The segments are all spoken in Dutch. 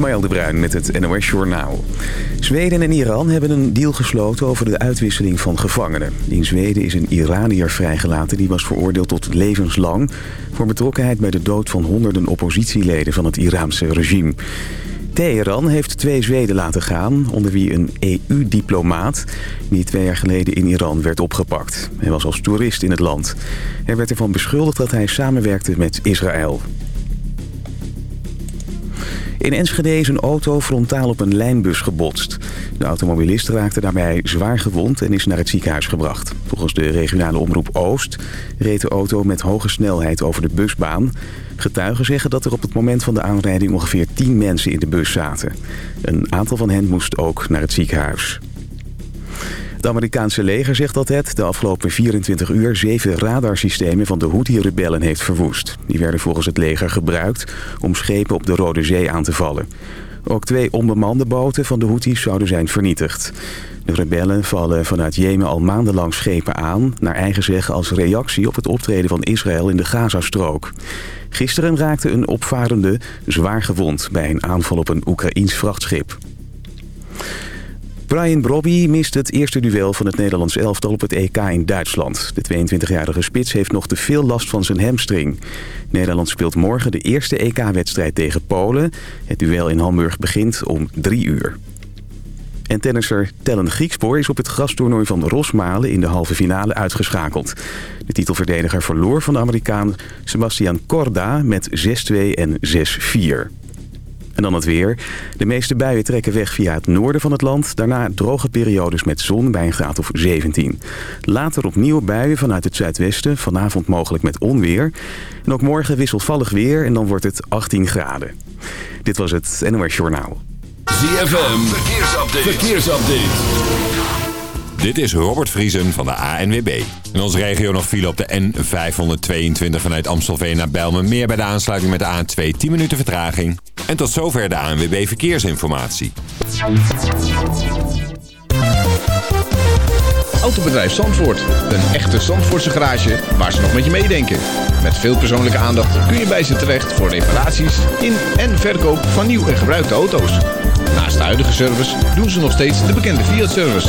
Ismaël de Bruin met het NOS Journaal. Zweden en Iran hebben een deal gesloten over de uitwisseling van gevangenen. In Zweden is een Iranier vrijgelaten die was veroordeeld tot levenslang... voor betrokkenheid bij de dood van honderden oppositieleden van het Iraanse regime. Teheran heeft twee Zweden laten gaan, onder wie een EU-diplomaat... die twee jaar geleden in Iran werd opgepakt. Hij was als toerist in het land. Er werd ervan beschuldigd dat hij samenwerkte met Israël. In Enschede is een auto frontaal op een lijnbus gebotst. De automobilist raakte daarbij zwaar gewond en is naar het ziekenhuis gebracht. Volgens de regionale omroep Oost reed de auto met hoge snelheid over de busbaan. Getuigen zeggen dat er op het moment van de aanrijding ongeveer 10 mensen in de bus zaten. Een aantal van hen moest ook naar het ziekenhuis. Het Amerikaanse leger zegt dat het de afgelopen 24 uur zeven radarsystemen van de Houthi-rebellen heeft verwoest. Die werden volgens het leger gebruikt om schepen op de Rode Zee aan te vallen. Ook twee onbemande boten van de Houthis zouden zijn vernietigd. De rebellen vallen vanuit Jemen al maandenlang schepen aan... naar eigen zeggen als reactie op het optreden van Israël in de Gazastrook. Gisteren raakte een opvarende zwaar gewond bij een aanval op een Oekraïns vrachtschip. Brian Brobby mist het eerste duel van het Nederlands elftal op het EK in Duitsland. De 22-jarige spits heeft nog te veel last van zijn hamstring. Nederland speelt morgen de eerste EK-wedstrijd tegen Polen. Het duel in Hamburg begint om drie uur. En tennisser Tellen Griekspoor is op het grastoernooi van Rosmalen in de halve finale uitgeschakeld. De titelverdediger verloor van de Amerikaan Sebastian Corda met 6-2 en 6-4. En dan het weer. De meeste buien trekken weg via het noorden van het land. Daarna droge periodes met zon bij een graad of 17. Later opnieuw buien vanuit het zuidwesten. Vanavond mogelijk met onweer. En ook morgen wisselvallig weer en dan wordt het 18 graden. Dit was het NOS Journaal. ZFM, verkeersupdate. Dit is Robert Vriesen van de ANWB. In onze regio nog file op de N522 vanuit Amstelveen naar Bijlmermeer... bij de aansluiting met de A2 10 minuten vertraging. En tot zover de ANWB Verkeersinformatie. Autobedrijf Zandvoort. Een echte Zandvoortse garage waar ze nog met je meedenken. Met veel persoonlijke aandacht kun je bij ze terecht voor reparaties in en verkoop van nieuw en gebruikte auto's. Naast de huidige service doen ze nog steeds de bekende Fiat-service.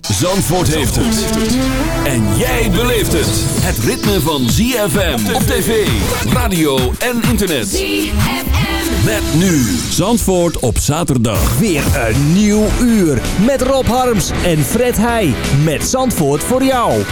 Zandvoort heeft het. En jij beleeft het. Het ritme van ZFM op tv, radio en internet. ZFM. Met nu Zandvoort op zaterdag. Weer een nieuw uur. Met Rob Harms en Fred Heij. Met Zandvoort voor jou.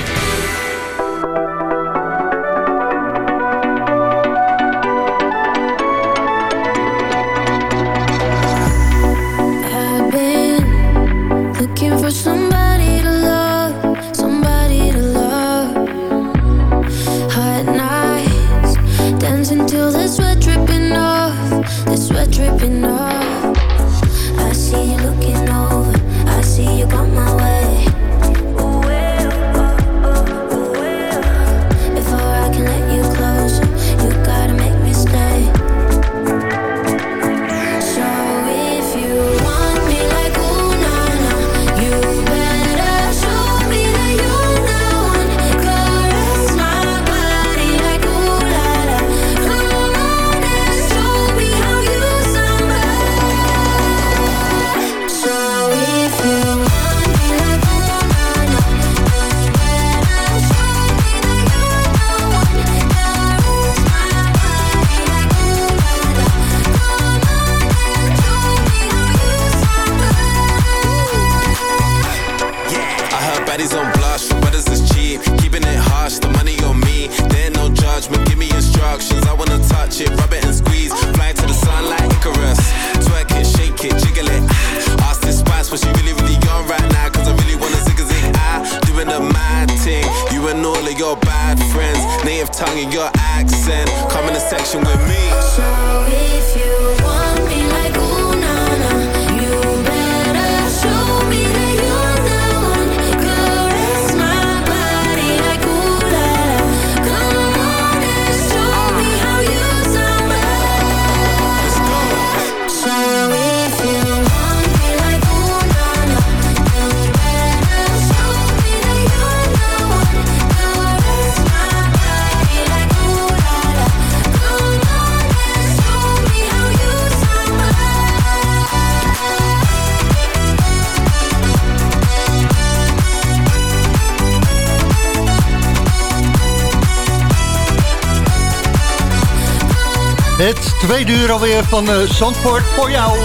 Tweede uur alweer van uh, Zandvoort voor jou.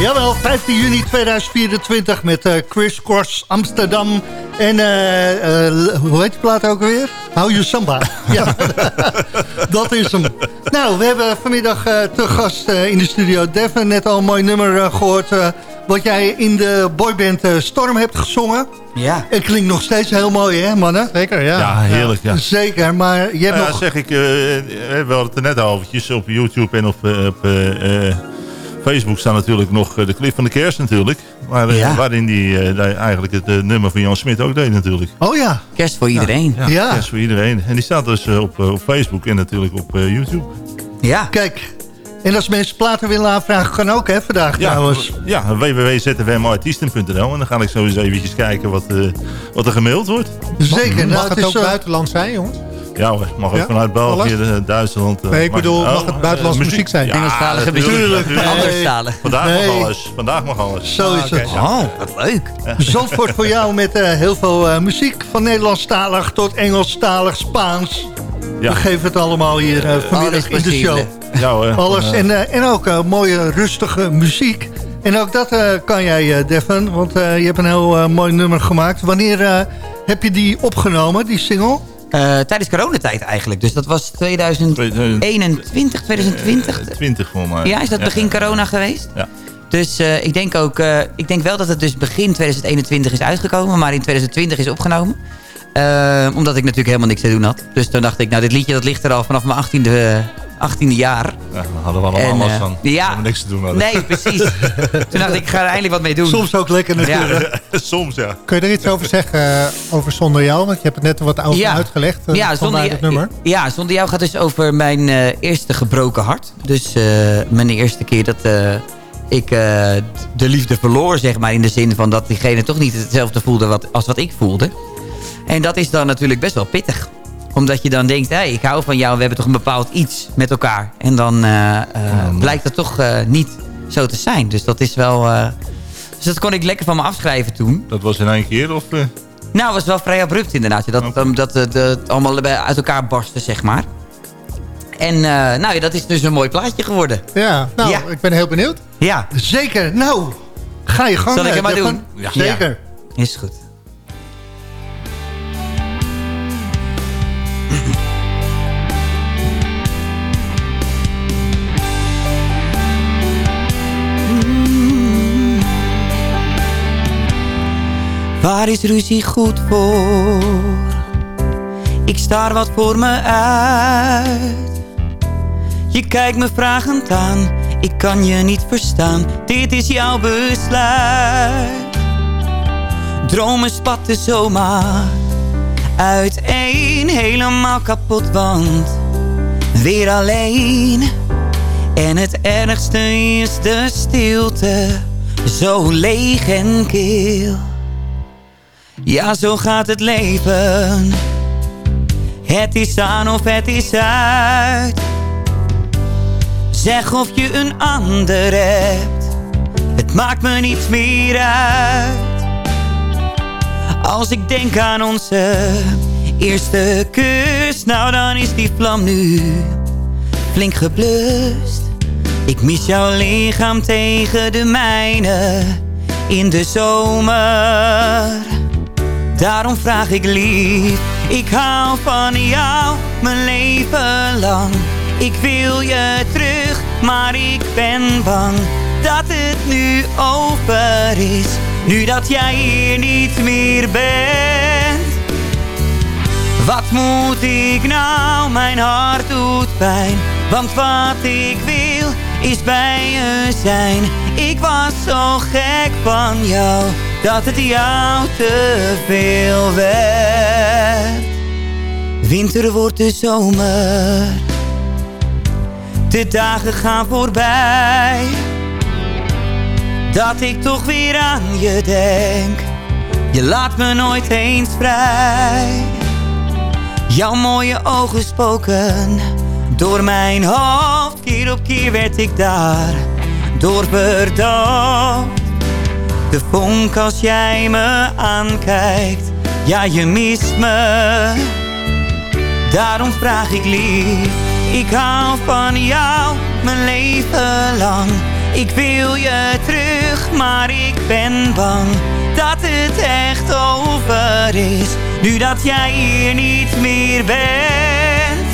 Jawel, 15 juni 2024 met uh, Chris Cross Amsterdam. En uh, hoe heet die plaat ook alweer? Hou je samba. ja, dat is hem. Nou, we hebben vanmiddag te gast in de studio Devin. Net al een mooi nummer gehoord wat jij in de boyband Storm hebt gezongen. Ja. Het klinkt nog steeds heel mooi, hè, mannen? Zeker, ja. Ja, heerlijk, ja. Zeker, maar je hebt ja, nog... zeg ik, uh, we hadden het er net overtjes op YouTube en op, op uh, Facebook staan natuurlijk nog de clip van de kerst natuurlijk. Waar, ja. Waarin die eigenlijk het nummer van Jan Smit ook deed natuurlijk. Oh ja. Kerst voor iedereen. Ja, ja, kerst voor iedereen. En die staat dus op, op Facebook en natuurlijk op YouTube. Ja. Kijk, en als mensen platen willen aanvragen, kan ook hè, vandaag ja, trouwens. Ja, www.zfmartiesten.nl en dan ga ik zo eens eventjes kijken wat, uh, wat er gemaild wordt. Zeker. Mag, nou, het, het ook uh, buitenland zijn, jongens? Ja hoor, mag ook ja? vanuit België, Alles? Duitsland. Uh, nee, ik bedoel, mag, mag het buitenlandse muziek, muziek zijn? Ja, Engelstalige muziek. Tuurlijk. Anderstalig. Vandaag nee. mag alles. Vandaag mag alles. Zo is ah, okay. het. Oh, wat leuk. Zandvoort voor jou met heel veel muziek. Van Nederlandstalig tot Engelstalig, Spaans. Ja. We geven het allemaal hier uh, vanmiddag in de show. Ja, hoor. Alles. En, uh, en ook uh, mooie rustige muziek. En ook dat kan jij, Devin. Want je hebt een heel mooi nummer gemaakt. Wanneer heb je die opgenomen, die single? tijdens coronatijd eigenlijk. Dus dat was 2021, 2020. 20 voor mij. Ja, is dat begin corona geweest? Ja. Dus uh, ik denk ook, uh, ik denk wel dat het dus begin 2021 is uitgekomen, maar in 2020 is opgenomen. Uh, omdat ik natuurlijk helemaal niks te doen had. Dus toen dacht ik, nou dit liedje dat ligt er al vanaf mijn 18e, 18e jaar. Ja, hadden we allemaal last van. Ja, we niks te doen hadden. Nee, precies. toen dacht ik, ik ga er eindelijk wat mee doen. Soms ook lekker natuurlijk. Ja. Soms, ja. Kun je er iets over zeggen uh, over Zonder Jou? Want je hebt het net wat over ja. uitgelegd. Uh, ja, zonder, het nummer. ja, Zonder Jou gaat dus over mijn eerste gebroken hart. Dus mijn eerste keer dat ik de liefde verloor, zeg maar. In de zin van dat diegene toch niet hetzelfde voelde wat, als wat ik voelde. En dat is dan natuurlijk best wel pittig. Omdat je dan denkt, hey, ik hou van jou, we hebben toch een bepaald iets met elkaar. En dan uh, uh, oh, blijkt dat toch uh, niet zo te zijn. Dus dat is wel... dus dat kon ik lekker van me afschrijven toen. Dat was in één keer of... Nou, het was wel vrij abrupt inderdaad. Dat, okay. dat het allemaal uit elkaar barstte, zeg maar. En nou ja, dat is dus een mooi plaatje geworden. Ja, nou, ja. ik ben heel benieuwd. Ja. Zeker. Nou, ga je gang. Zal ik het maar doen? Ja. Zeker. Ja. Is goed. Waar is ruzie goed voor? Ik staar wat voor me uit. Je kijkt me vragend aan, ik kan je niet verstaan. Dit is jouw besluit. Dromen spatten zomaar uiteen, helemaal kapot, want weer alleen. En het ergste is de stilte, zo leeg en kil. Ja, zo gaat het leven. Het is aan of het is uit. Zeg of je een ander hebt. Het maakt me niets meer uit. Als ik denk aan onze eerste kus. Nou dan is die vlam nu flink geblust. Ik mis jouw lichaam tegen de mijne in de zomer. Daarom vraag ik lief, ik hou van jou mijn leven lang. Ik wil je terug, maar ik ben bang dat het nu over is. Nu dat jij hier niet meer bent. Wat moet ik nou, mijn hart doet pijn. Want wat ik wil is bij je zijn. Ik was zo gek van jou dat het jou te veel werd. Winter wordt de zomer, de dagen gaan voorbij. Dat ik toch weer aan je denk, je laat me nooit eens vrij. Jouw mooie ogen spoken door mijn hoofd, keer op keer werd ik daar door verdoofd. De vonk als jij me aankijkt, ja je mist me. Daarom vraag ik lief, Ik hou van jou mijn leven lang. Ik wil je terug, maar ik ben bang dat het echt over is. Nu dat jij hier niet meer bent.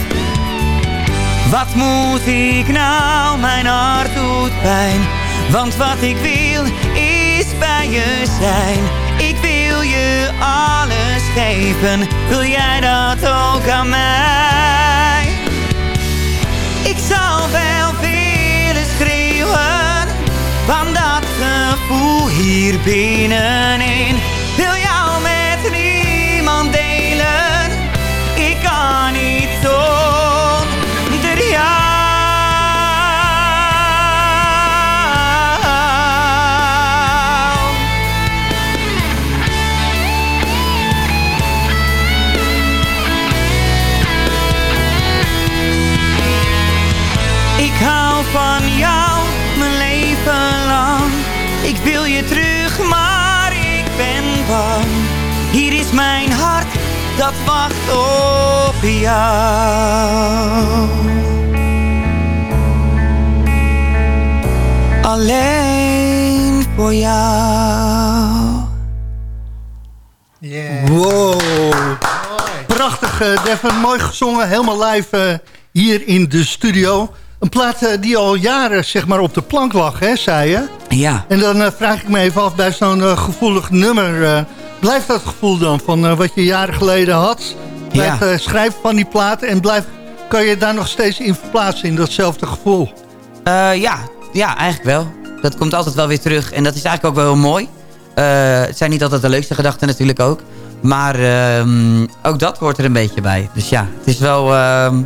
Wat moet ik nou, mijn hart doet pijn. Want wat ik wil is bij je zijn. Ik wil je alles geven. Wil jij dat ook aan mij? Ik Van dat gevoel hier binnenin. Wil jou met niemand delen. Ik kan niet zonder dat wacht op jou. Alleen voor jou. Wow. Prachtig, eh, Devin. Mooi gezongen, helemaal live eh, hier in de studio. Een plaat eh, die al jaren zeg maar, op de plank lag, hè, zei je? Ja. En dan eh, vraag ik me even af, bij zo'n eh, gevoelig nummer... blijft dat gevoel dan van eh, wat je jaren geleden had? Bij Ja. het eh, schrijven van die plaat en blijf, kan je daar nog steeds in verplaatsen in datzelfde gevoel? Eh, ja, ja, eigenlijk wel. Dat komt altijd wel weer terug. En dat is eigenlijk ook wel heel mooi. Het zijn niet altijd de leukste gedachten natuurlijk ook. Maar ehm, ook dat hoort er een beetje bij. Dus ja, het is wel ehm,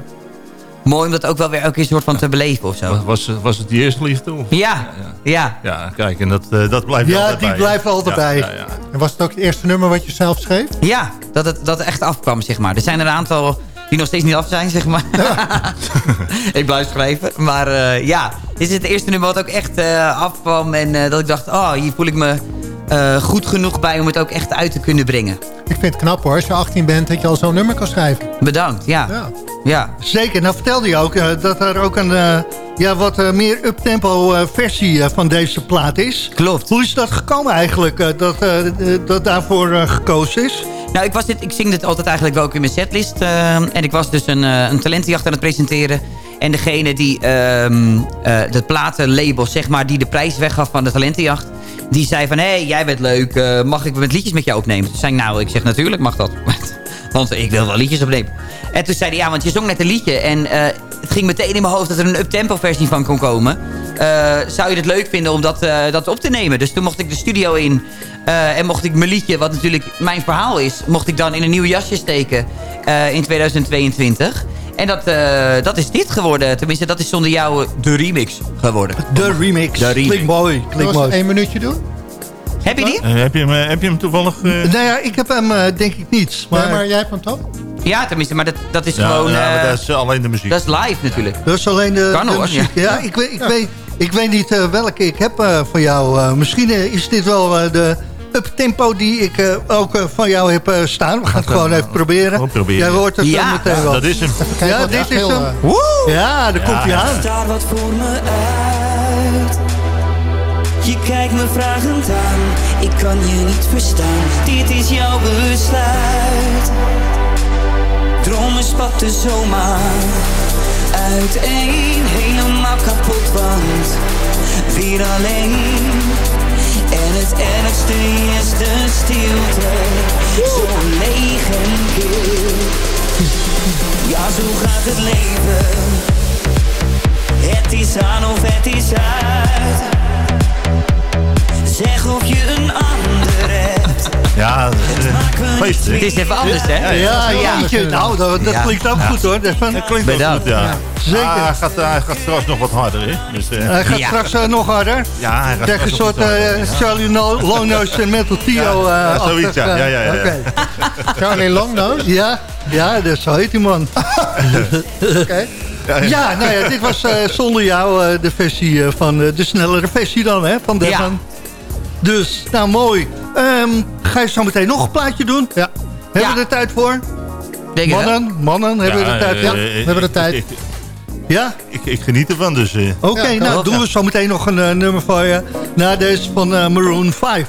mooi om dat ook wel weer elke keer soort van te beleven of zo. Was, was, het die eerste liefde? Of? Ja, ja. Ja, kijk, en dat, eh, dat blijft Ja, altijd die bij. blijft altijd Ja, bij. Ja, ja. En was het ook het eerste nummer wat je zelf schreef? Ja, dat het, dat het echt afkwam, zeg maar. Er zijn er een aantal die nog steeds niet af zijn, zeg maar. ik blijf schrijven. Maar eh, ja, dit is het eerste nummer wat ook echt eh, afkwam. En eh, dat ik dacht, oh, hier voel ik me eh, goed genoeg bij om het ook echt uit te kunnen brengen. Ik vind het knap hoor, als je 18 bent dat je al zo'n nummer kan schrijven. Bedankt, ja. Ja. Ja, Zeker, nou vertelde je ook eh, dat er ook een eh, ja, wat meer uptempo versie van deze plaat is. klopt. Hoe is dat gekomen eigenlijk, dat, dat daarvoor gekozen is? Nou, ik, was dit, ik zing dit altijd eigenlijk wel ook in mijn setlist. en ik was dus een, een talentenjacht aan het presenteren. En degene die ehm eh het platenlabel, zeg maar, die de prijs weggaf van de talentenjacht... die zei van, hé, hey, jij bent leuk, eh, mag ik met liedjes met jou opnemen? Toen zei ik, nou, ik zeg, natuurlijk mag dat. Want ik wil wel liedjes opnemen. En toen zei hij, ja, want je zong net een liedje. En eh, het ging meteen in mijn hoofd dat er een uptempo versie van kon komen. Eh, zou je het leuk vinden om dat, dat op te nemen? Dus toen mocht ik de studio in. en mocht ik mijn liedje, wat natuurlijk mijn verhaal is... mocht ik dan in een nieuw jasje steken in 2022. En dat, eh, dat is dit geworden. Tenminste, dat is zonder jou eh, de remix geworden. De remix. De remix. Klinkt mooi, klinkt mooi. één minuutje doen? Heb je die? Eh, heb, je hem, heb je hem toevallig... eh, Nou ja, ik heb hem eh, denk ik niet. Maar, Maar, maar jij hebt hem toch? Ja, tenminste, maar dat, dat is ja, gewoon... ja, maar dat is alleen de muziek. dat is live natuurlijk. dat is alleen de, Kan de hoor, muziek. ja. Ja, ik, weet, ik, weet, ik weet niet welke ik heb van jou. Eh, misschien is dit wel eh, de uptempo die ik eh, ook eh, van jou heb eh, staan. We gaan het gewoon even proberen. Jij hoort het Ja. zo meteen wel. dat is hem. Ja, dit is hem. eh, Ja, daar komt hij aan. Daar wat voor me uit. Je kijkt me vragend aan, ik kan je niet verstaan. Dit is jouw besluit. Dromen spatten zomaar uiteen, helemaal kapot, want weer alleen. Het ergste is de stilte, zo leeg en kil. Ja, zo gaat het leven. Het is aan of het is uit. Zeg of je een ander hebt. Ja, eh, feest? Het is even anders, hè? Ja, ja. Ja. Nou, dat, dat Ja. klinkt ook goed hoor. Dat van- Dat klinkt Bedankt. goed, ja. Zeker. Ah, hij, gaat, hij gaat straks nog wat harder, hè? Dus, eh, Hij gaat Ja. straks eh, nog harder. ja, hij gaat Krijg een straks nog soort eh, harder. Charlie No- Longnose en Mental Tio. Ja, eh, ja, zoiets, ja. Ja, eh, ja. Charlie Longnose? Ja, ja, dat zo heet die man. Oké. Ja, nou ja, dit was eh, zonder jou eh, de versie eh, van eh, de snellere versie dan, hè, van Devon. Dus, nou mooi. Ehm, ga je zo meteen nog een plaatje doen? Ja, Hebben Ja. we er tijd voor? Denk? Mannen, mannen, hebben we er tijd eh, voor? eh, we hebben de tijd. ik- Ja? Ik, ik geniet ervan, dus... eh, Oké, Ja, nou doen we zo meteen nog een eh, nummer voor je. Na deze van eh, Maroon 5.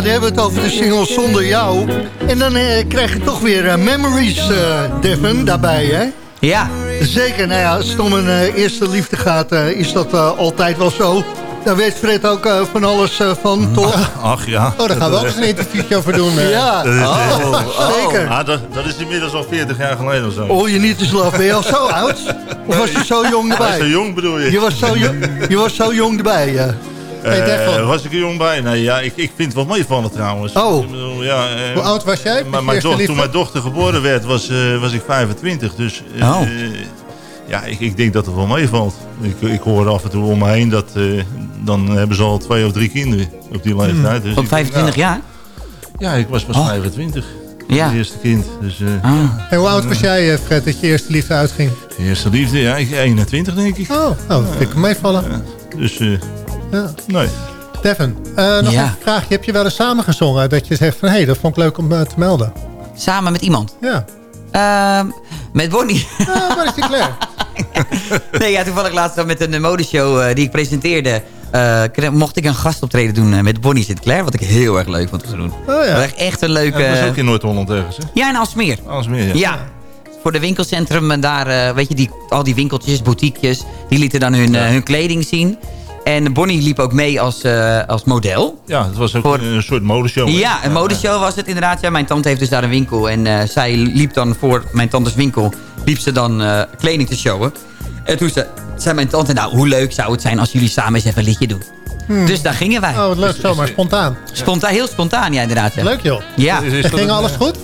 Dan hebben we het over de single Zonder Jou. En dan eh, krijg je toch weer eh, Memories, eh Devin, daarbij, hè? Ja. Zeker, nou ja, als het om een eh, eerste liefde gaat, eh, is dat eh, altijd wel zo. Daar weet Fred ook eh, van alles eh, van, toch? Ach ja. Oh, daar gaan we ook eens een interviewtje over doen. Ja, Dat is, Oh, zeker. Ah, dat, dat is inmiddels al 40 jaar geleden of zo. All you need is love. Ben je al zo oud? Of was je zo jong Hij is zo erbij? jong bedoel je? Je was zo, je was zo jong erbij, ja. Eh, Devon. was ik er jong bij? Nee, ja, ik, ik vind het wel meevallen trouwens. Oh. Ik bedoel, ja, eh, Hoe oud was jij? maar mijn liefde? toen mijn dochter geboren werd, was, eh, was ik 25. Dus eh, Oh. eh, ja, ik, ik denk dat het wel meevalt. Ik, ik hoor af en toe om me heen dat eh, dan hebben ze al twee of drie kinderen op die leeftijd. Dus Van ik denk, 25 nou, jaar? Ja, ik was pas Oh. 25. Ja. Het eerste kind. Dus eh, Ah. En hoe oud was jij, eh, Fred, dat je eerste liefde uitging? eerste liefde, ja, ik 21 denk ik. Oh, nou, dat vind ik meevallen. Dus eh, Ja. nee. Devin, eh, nog Ja. een vraagje. Heb je wel eens samengezongen dat je zegt van... hé, hey, dat vond ik leuk om eh, te melden? Samen met iemand. Ja. Ehm, met Bonnie. Ah, is die Claire? nee, ja, toevallig laatst dan met een eh, modeshow eh, die ik presenteerde... eh, kreeg- mocht ik een gastoptreden doen eh, met Bonnie Sinclair. Wat ik heel erg leuk vond te doen. Oh ja. Echt, echt een leuke... dat was ook in Noord-Holland ergens, hè? Ja, in Alsmeer. Alles meer, ja. Ja. Voor de winkelcentrum en daar, eh, weet je, die, al die winkeltjes, boutiquejes, die lieten dan hun, hun kleding zien. En Bonnie liep ook mee als, eh, als model. Ja, het was ook Voor- een soort modeshow. Ja, een modeshow was het inderdaad. Ja, mijn tante heeft dus daar een winkel. En eh, zij liep dan voor mijn tantes winkel, liep ze dan eh, kleding te showen. En toen zei, zei mijn tante, nou, hoe leuk zou het zijn als jullie samen eens even een liedje doen. Dus daar gingen wij. Oh, wat leuk. Zomaar spontaan. Spontaan, heel spontaan, ja, inderdaad. Ja. Leuk, joh. Ja. Is- ging een- alles goed?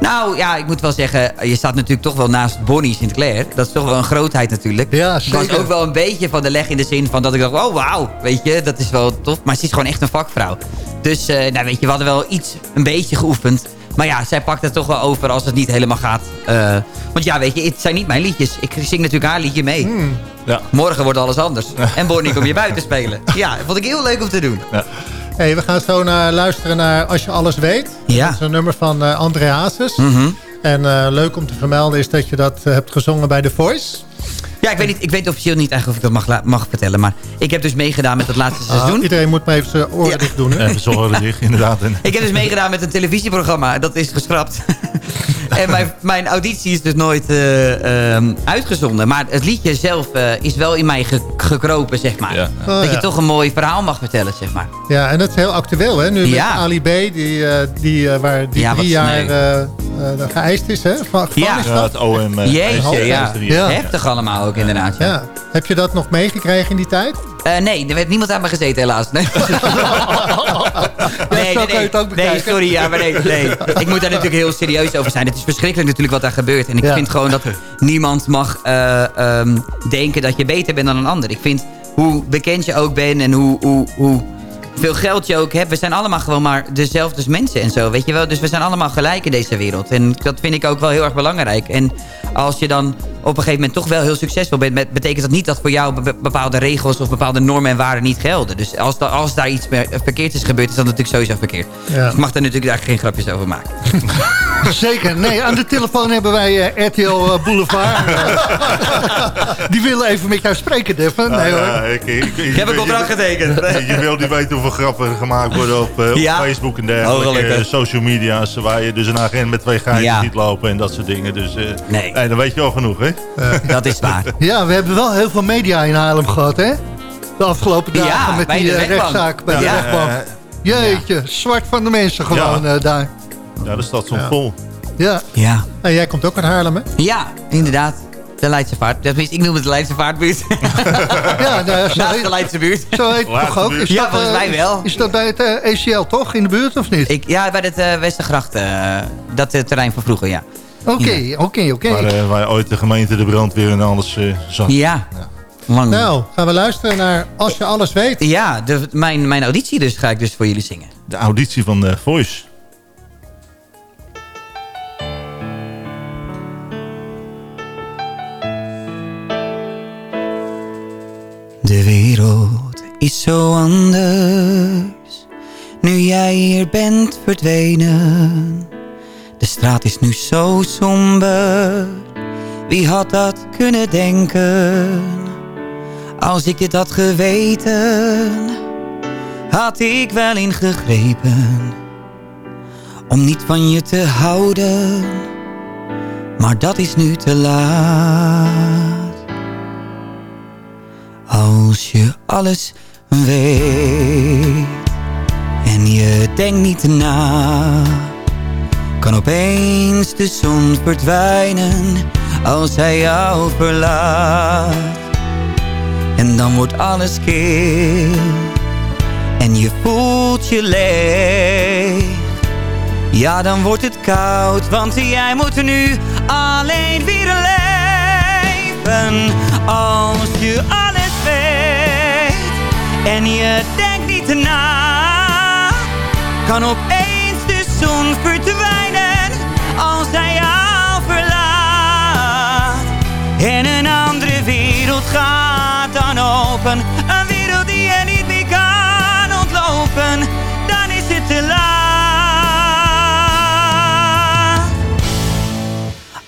Nou ja, ik moet wel zeggen, je staat natuurlijk toch wel naast Bonnie Sinclair. Dat is toch wel een grootheid natuurlijk. Ja, Ik was zeker. ook wel een beetje van de leg in de zin van dat ik dacht, oh wauw, weet je, dat is wel tof. Maar ze is gewoon echt een vakvrouw. Dus, eh, nou weet je, we hadden wel iets, een beetje geoefend Maar ja, zij pakt het toch wel over als het niet helemaal gaat. Eh, want ja, weet je, het zijn niet mijn liedjes. Ik zing natuurlijk haar liedje mee. Hmm. Ja. Morgen wordt alles anders. En Bonnie kom je buiten spelen. Ja, dat vond ik heel leuk om te doen. Hey, we gaan zo naar, luisteren naar Als je alles weet. Ja. Dat is een nummer van eh André Hazes. Mhm. En eh, leuk om te vermelden is dat je dat eh, hebt gezongen bij The Voice. Ja, ik weet, niet, ik weet officieel niet eigenlijk of ik dat mag, mag vertellen. Maar ik heb dus meegedaan met het laatste Ah, seizoen. iedereen moet maar even zijn oren Ja. dicht doen. Hè? Even zorgen dicht, inderdaad. Ik heb dus meegedaan met een televisieprogramma. Dat is geschrapt. En mijn, mijn auditie is dus nooit eh, ehm, uitgezonden. Maar het liedje zelf eh, is wel in mij ge- gekropen, zeg maar. Ja. Oh, dat je toch een mooi verhaal mag vertellen, zeg maar. Ja, en dat is heel actueel, hè? Nu met Ja. Ali B, die, eh, die, eh, waar die drie jaar eh, eh, geëist is, hè? Van, Ja. ja, het OM. eh, Jeetje, is- ja. Ja. Heftig allemaal ook, inderdaad. Ja. Ja. Heb je dat nog meegekregen in die tijd? Eh, nee, er werd niemand aan me gezeten, helaas. Nee, nee, ook nee, bekijken. sorry. Ja, maar nee, nee. Ik moet daar natuurlijk heel serieus over zijn. Het is verschrikkelijk natuurlijk wat daar gebeurt. En ik Ja. vind gewoon dat niemand mag eh, ehm, denken dat je beter bent dan een ander. Ik vind hoe bekend je ook bent en hoe, hoe, hoe veel geld je ook hebt. We zijn allemaal gewoon maar dezelfde mensen en zo, weet je wel. Dus we zijn allemaal gelijk in deze wereld. En dat vind ik ook wel heel erg belangrijk. En als je dan op een gegeven moment toch wel heel succesvol bent... betekent dat niet dat voor jou be- bepaalde regels of bepaalde normen en waarden niet gelden. Dus als, da- als daar iets meer verkeerd is gebeurd, is dat natuurlijk sowieso verkeerd. Ja. Dus ik mag daar natuurlijk daar geen grapjes over maken. Zeker. Nee, aan de telefoon hebben wij eh, RTL eh, Boulevard. Eh, die willen even met jou spreken, Devin. Nee Ah, hoor. ja, ik, ik, ik, Ik heb een contract getekend. Je, je wil niet weten hoeveel grappen gemaakt worden op, eh, op Ja. Facebook en Oh, dergelijke. eh, social media's waar je dus een agent met twee geitjes Ja. ziet lopen en dat soort dingen. Dus eh, Nee. Dan weet je al genoeg, hè? Dat is waar. Ja, we hebben wel heel veel media in Haarlem gehad, hè? De afgelopen dagen Ja, met die eh, rechtbank. rechtszaak bij de Ja. rechtbank. Jeetje, zwart van de mensen gewoon Ja. eh, daar. ja, de stad stond Ja. vol. Ja. Ja, En jij komt ook uit Haarlem, hè? ja inderdaad. De Leidse Vaart. Tenminste, ik noem het de Leidse Vaartbuurt. Ja, nou, ja, zo, Naast de Leidse buurt. zo heet het toch ook? Is Ja, dat, volgens eh, mij wel. Is dat bij het ACL toch, in de buurt of niet? Ik, ja, bij het eh, Westergracht. eh, dat terrein van vroeger, ja. Oké, oké, oké. Waar, eh, waar ooit de gemeente de brandweer en alles eh, zag. Ja. Lang. Nou, gaan we luisteren naar Als je alles weet. Ja, de, mijn, mijn auditie dus ga ik dus voor jullie zingen. De auditie van de Voice. De wereld is zo anders. Nu jij hier bent verdwenen. De straat is nu zo somber. Wie had dat kunnen denken? Als ik dit had geweten, had ik wel ingegrepen. Om niet van je te houden, maar dat is nu te laat. Als je alles weet en je denkt niet na, kan opeens de zon verdwijnen als hij jou verlaat. En dan wordt alles kil en je voelt je leeg. Ja, dan wordt het koud, want jij moet nu alleen weer leven. Als je alles weet en je denkt niet na, kan opeens de zon verdwijnen als hij jou verlaat. En een andere wereld gaat dan open, een wereld die je niet meer kan ontlopen, dan is het te laat.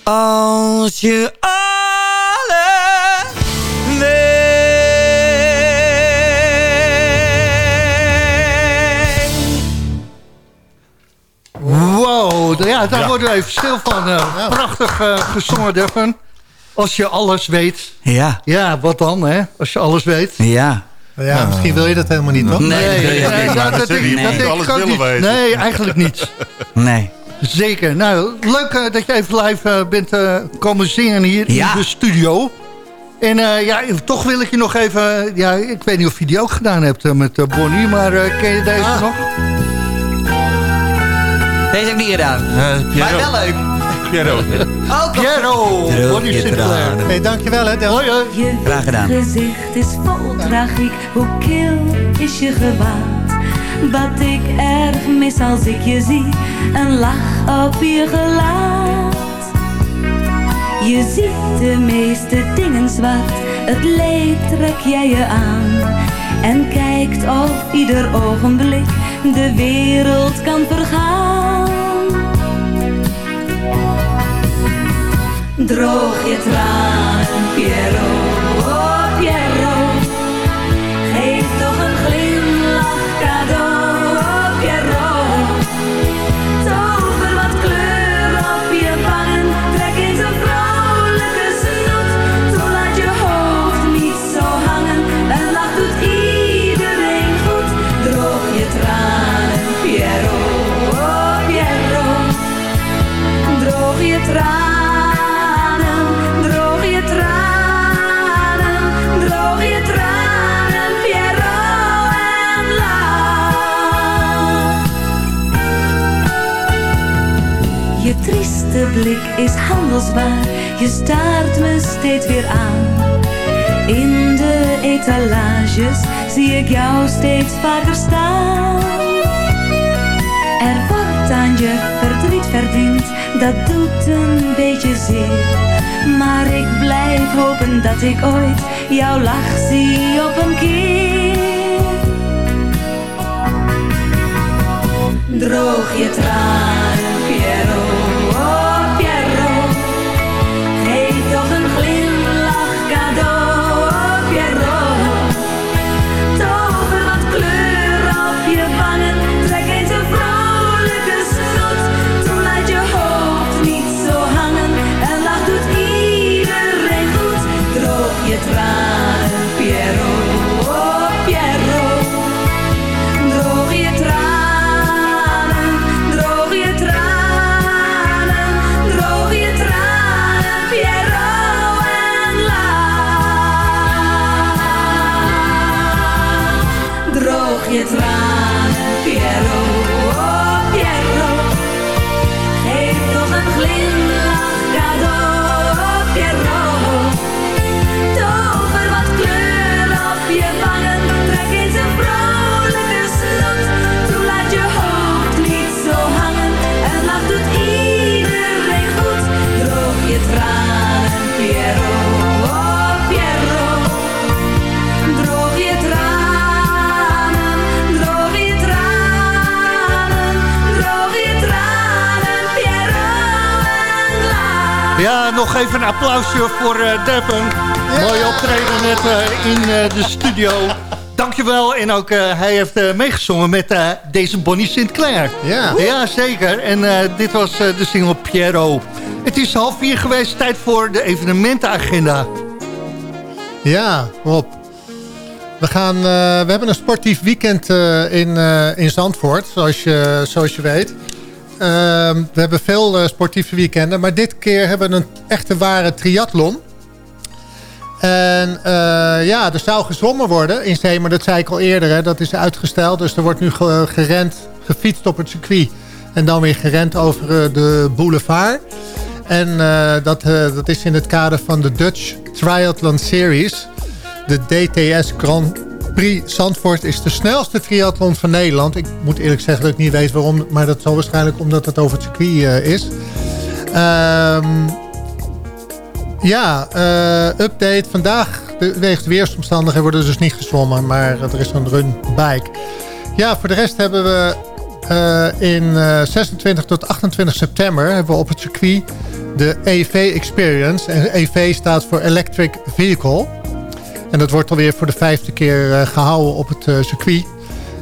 Als je ja, daar Ja. worden we even stil van. eh, prachtig eh, gezongen, Devin. Als je alles weet. Ja, Ja, wat dan, hè? Als je alles weet. ja. Ja, misschien wil je dat helemaal niet, toch? Nee, dat wil je ook niet. dat, denk- dat alles ik ook niet. weten. Nee, eigenlijk niet. Nee. Zeker. Nou, leuk eh, dat je even live bent komen zingen hier Ja. in de studio. En eh, ja, toch wil ik je nog even... Ja, ik weet niet of je die ook gedaan hebt met Bonnie, maar ken je deze Ah. nog? Deze heb ik niet gedaan. maar wel leuk. Piero. Oh, Piero, Bonnie Sinclair. Nee, dankjewel, hè. Hoi, hoi. Je Graag gedaan. gezicht is vol tragiek. Hoe kil is je gewaad? Wat ik erg mis als ik je zie. Een lach op je gelaat. Je ziet de meeste dingen zwart, het leed trek jij je aan. En kijkt of ieder ogenblik de wereld kan vergaan. Droog je tranen, Pierrot, blik is handelsbaar, je staart me steeds weer aan. In de etalages zie ik jou steeds vaker staan. Er wordt aan je verdriet verdiend, dat doet een beetje zeer. Maar ik blijf hopen dat ik ooit jouw lach zie op een keer. Droog je tranen, Ja, nog even een applausje voor eh Deppen. Mooi optreden net eh, in eh, de studio. Dankjewel. En ook hij heeft meegezongen met deze Bonnie Sinclair. Ja. Ja, zeker. En dit was de single Piero. Het is half vier geweest. Tijd voor de evenementenagenda. Ja, Rob. We, gaan, we hebben een sportief weekend in, in Zandvoort, zoals je, zoals je weet. Ehm, we hebben veel eh, sportieve weekenden, maar dit keer hebben we een echte ware triathlon. En eh, ja, er zou gezwommen worden in zee, maar dat zei ik al eerder. Hè, dat is uitgesteld, dus er wordt nu ge- gerend, gefietst op het circuit. En dan weer gerend over eh, de boulevard. En dat, dat is in het kader van de Dutch Triathlon Series. De DTS Grand Prix Zandvoort is de snelste triathlon van Nederland. Ik moet eerlijk zeggen dat ik niet weet waarom, maar dat zal waarschijnlijk omdat het over het circuit eh, is. Ehm ja, eh, update. Vandaag, de, weersomstandigheden, worden dus niet gezwommen. Maar er is een runbike. Ja, voor de rest hebben we eh, in eh, 26 tot 28 september... hebben we op het circuit de EV Experience. En EV staat voor Electric Vehicle. En dat wordt alweer voor de vijfde keer eh, gehouden op het eh, circuit.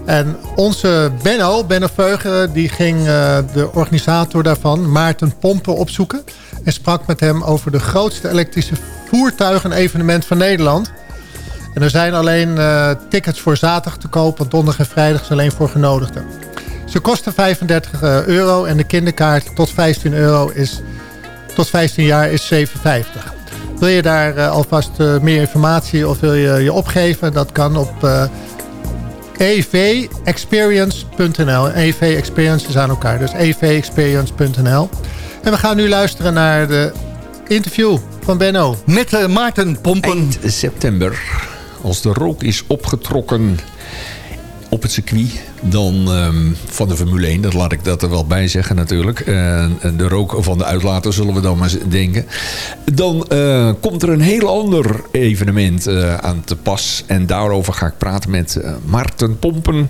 En onze Benno, Benno Veugen, die ging eh, de organisator daarvan, Maarten Pompen, opzoeken. En sprak met hem over de grootste elektrische voertuigen-evenement van Nederland. En er zijn alleen tickets voor zaterdag te koop, want donderdag en vrijdag is alleen voor genodigden. Ze kosten 35 euro en de kinderkaart tot 15 euro is tot 15 jaar is 7,50. Wil je daar eh, alvast eh, meer informatie of wil je je opgeven? Dat kan op eh evexperience.nl. EV Experience is aan elkaar, dus evexperience.nl. En we gaan nu luisteren naar de interview van Benno. Met Maarten Pompen. Eind september, als de rook is opgetrokken op het circuit dan ehm, van de Formule 1. Dat laat ik dat er wel bij zeggen natuurlijk. En, en de rook van de uitlaten zullen we dan maar denken. Dan eh, komt er een heel ander evenement eh, aan te pas. En daarover ga ik praten met eh, Maarten Pompen.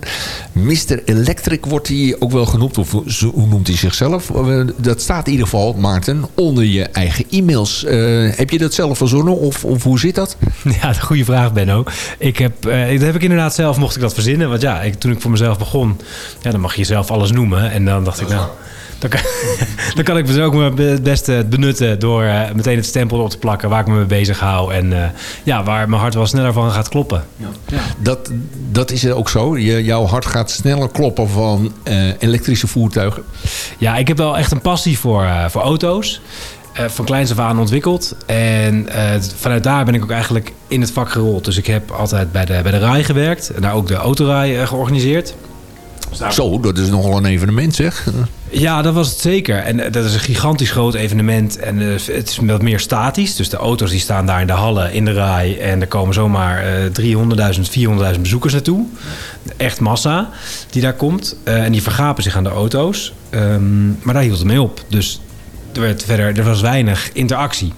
Mr. Electric wordt hij ook wel genoemd. Of hoe noemt hij zichzelf? Eh, dat staat in ieder geval, Maarten, onder je eigen e-mails. Eh, heb je dat zelf verzonnen of, of hoe zit dat? Ja, de goede vraag, Benno. Ik heb, eh, dat heb ik inderdaad zelf, mocht ik dat verzinnen. Want ja, ik, toen ik voor mezelf begon, ja, dan mag je zelf alles noemen. En dan dacht ik, nou, dan kan, dan kan ik dus ook me het beste benutten door eh, meteen het stempel op te plakken waar ik me mee bezig hou. En eh, ja, waar mijn hart wel sneller van gaat kloppen. Dat, dat is ook zo. Je, jouw hart gaat sneller kloppen van eh, elektrische voertuigen. Ja, ik heb wel echt een passie voor, eh, voor auto's. Eh, van kleins af aan ontwikkeld. En eh, vanuit daar ben ik ook eigenlijk in het vak gerold. Dus ik heb altijd bij de, bij de RAI gewerkt. En daar ook de autorij eh, Zo, dat is nogal een evenement zeg. Ja, dat was het zeker. En eh, dat is een gigantisch groot evenement. En eh, het is wat meer statisch. Dus de auto's die staan daar in de hallen, in de rij. En er komen zomaar eh 300.000, 400.000 bezoekers naartoe. Echt massa die daar komt. Eh, en die vergapen zich aan de auto's. Ehm, maar daar hield het mee op. Dus er, werd verder, er was weinig interactie.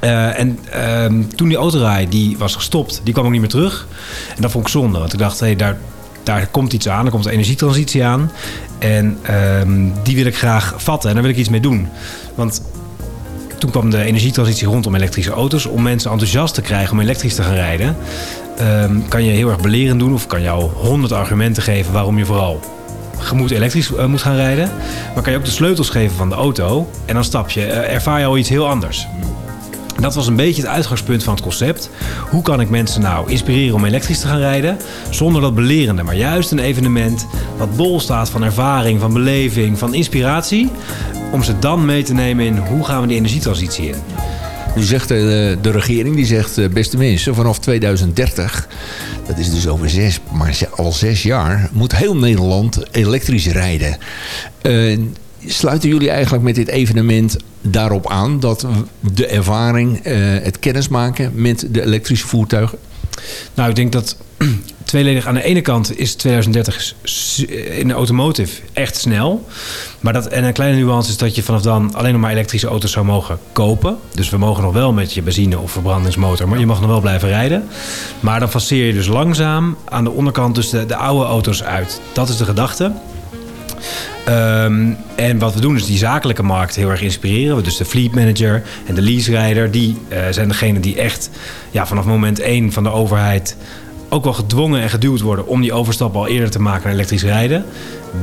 Eh, en ehm, toen die autorij die was gestopt, die kwam ook niet meer terug. En dat vond ik zonde, want ik dacht, hey, daar, daar komt iets aan, er komt een energietransitie aan. En ehm, die wil ik graag vatten en daar wil ik iets mee doen. Want toen kwam de energietransitie rondom elektrische auto's. Om mensen enthousiast te krijgen om elektrisch te gaan rijden, ehm, kan je heel erg belerend doen of kan jou honderd argumenten geven waarom je vooral gemoed elektrisch eh, moet gaan rijden. Maar kan je ook de sleutels geven van de auto en dan stap je, eh, ervaar je al iets heel anders. Dat was een beetje het uitgangspunt van het concept. Hoe kan ik mensen nou inspireren om elektrisch te gaan rijden? Zonder dat belerende, maar juist een evenement wat bol staat van ervaring, van beleving, van inspiratie. Om ze dan mee te nemen in hoe gaan we die energietransitie in. Nu zegt eh, de regering, die zegt, eh, beste mensen, vanaf 2030, dat is dus over zes, maar al zes jaar, moet heel Nederland elektrisch rijden. Sluiten jullie eigenlijk met dit evenement daarop aan dat de ervaring, eh, het kennismaken met de elektrische voertuigen? Nou, ik denk dat tweeledig aan de ene kant is 2030 s- in de automotive echt snel. Maar dat, en een kleine nuance is dat je vanaf dan alleen nog maar elektrische auto's zou mogen kopen. Dus we mogen nog wel met je benzine of verbrandingsmotor, maar je mag nog wel blijven rijden. Maar dan faseer je dus langzaam aan de onderkant dus de, de oude auto's uit. Dat is de gedachte. Ehm, en wat we doen is die zakelijke markt heel erg inspireren. Dus de fleet manager en de leaserijder, die eh, zijn degene die echt ja, vanaf moment één van de overheid ook wel gedwongen en geduwd worden om die overstap al eerder te maken naar elektrisch rijden.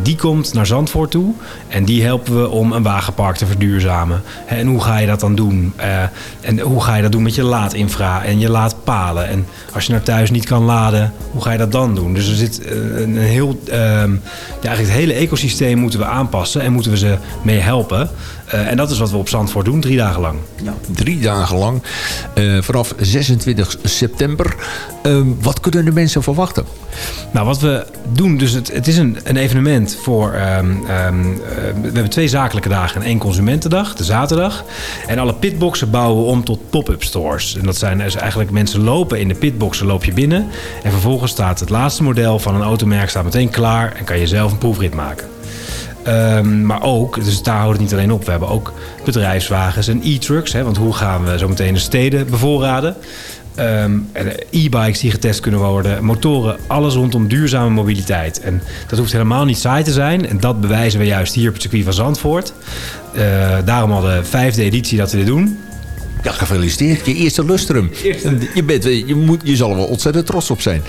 Die komt naar Zandvoort toe en die helpen we om een wagenpark te verduurzamen. En hoe ga je dat dan doen? Eh, en hoe ga je dat doen met je laadinfra en je laadpalen? En als je naar thuis niet kan laden, hoe ga je dat dan doen? Dus er zit eh, een heel, ehm, ja, eigenlijk het hele ecosysteem moeten we aanpassen en moeten we ze mee helpen. Eh, en dat is wat we op Zandvoort doen, drie dagen lang. Drie dagen lang, vanaf 26 september. Eh, wat kunnen de mensen verwachten? Nou, wat we doen, dus het, het is een, een evenement voor. ehm, ehm, eh, we hebben twee zakelijke dagen en één consumentendag, de zaterdag. En alle pitboxen bouwen we om tot pop-up stores. En dat zijn dus eigenlijk mensen lopen in de pitboxen, loop je binnen. En vervolgens staat het laatste model van een automerk staat meteen klaar en kan je zelf een proefrit maken. Ehm, maar ook, dus daar houdt het niet alleen op. We hebben ook bedrijfswagens en e-trucks. Want hoe gaan we zo meteen de steden bevoorraden? Ehm, e-bikes die getest kunnen worden, motoren, alles rondom duurzame mobiliteit. En dat hoeft helemaal niet saai te zijn. En dat bewijzen we juist hier op het circuit van Zandvoort. Eh, daarom al de vijfde editie dat we dit doen. Ja, gefeliciteerd. Je eerste lustrum. Je, bent, je, moet, je zal er wel ontzettend trots op zijn.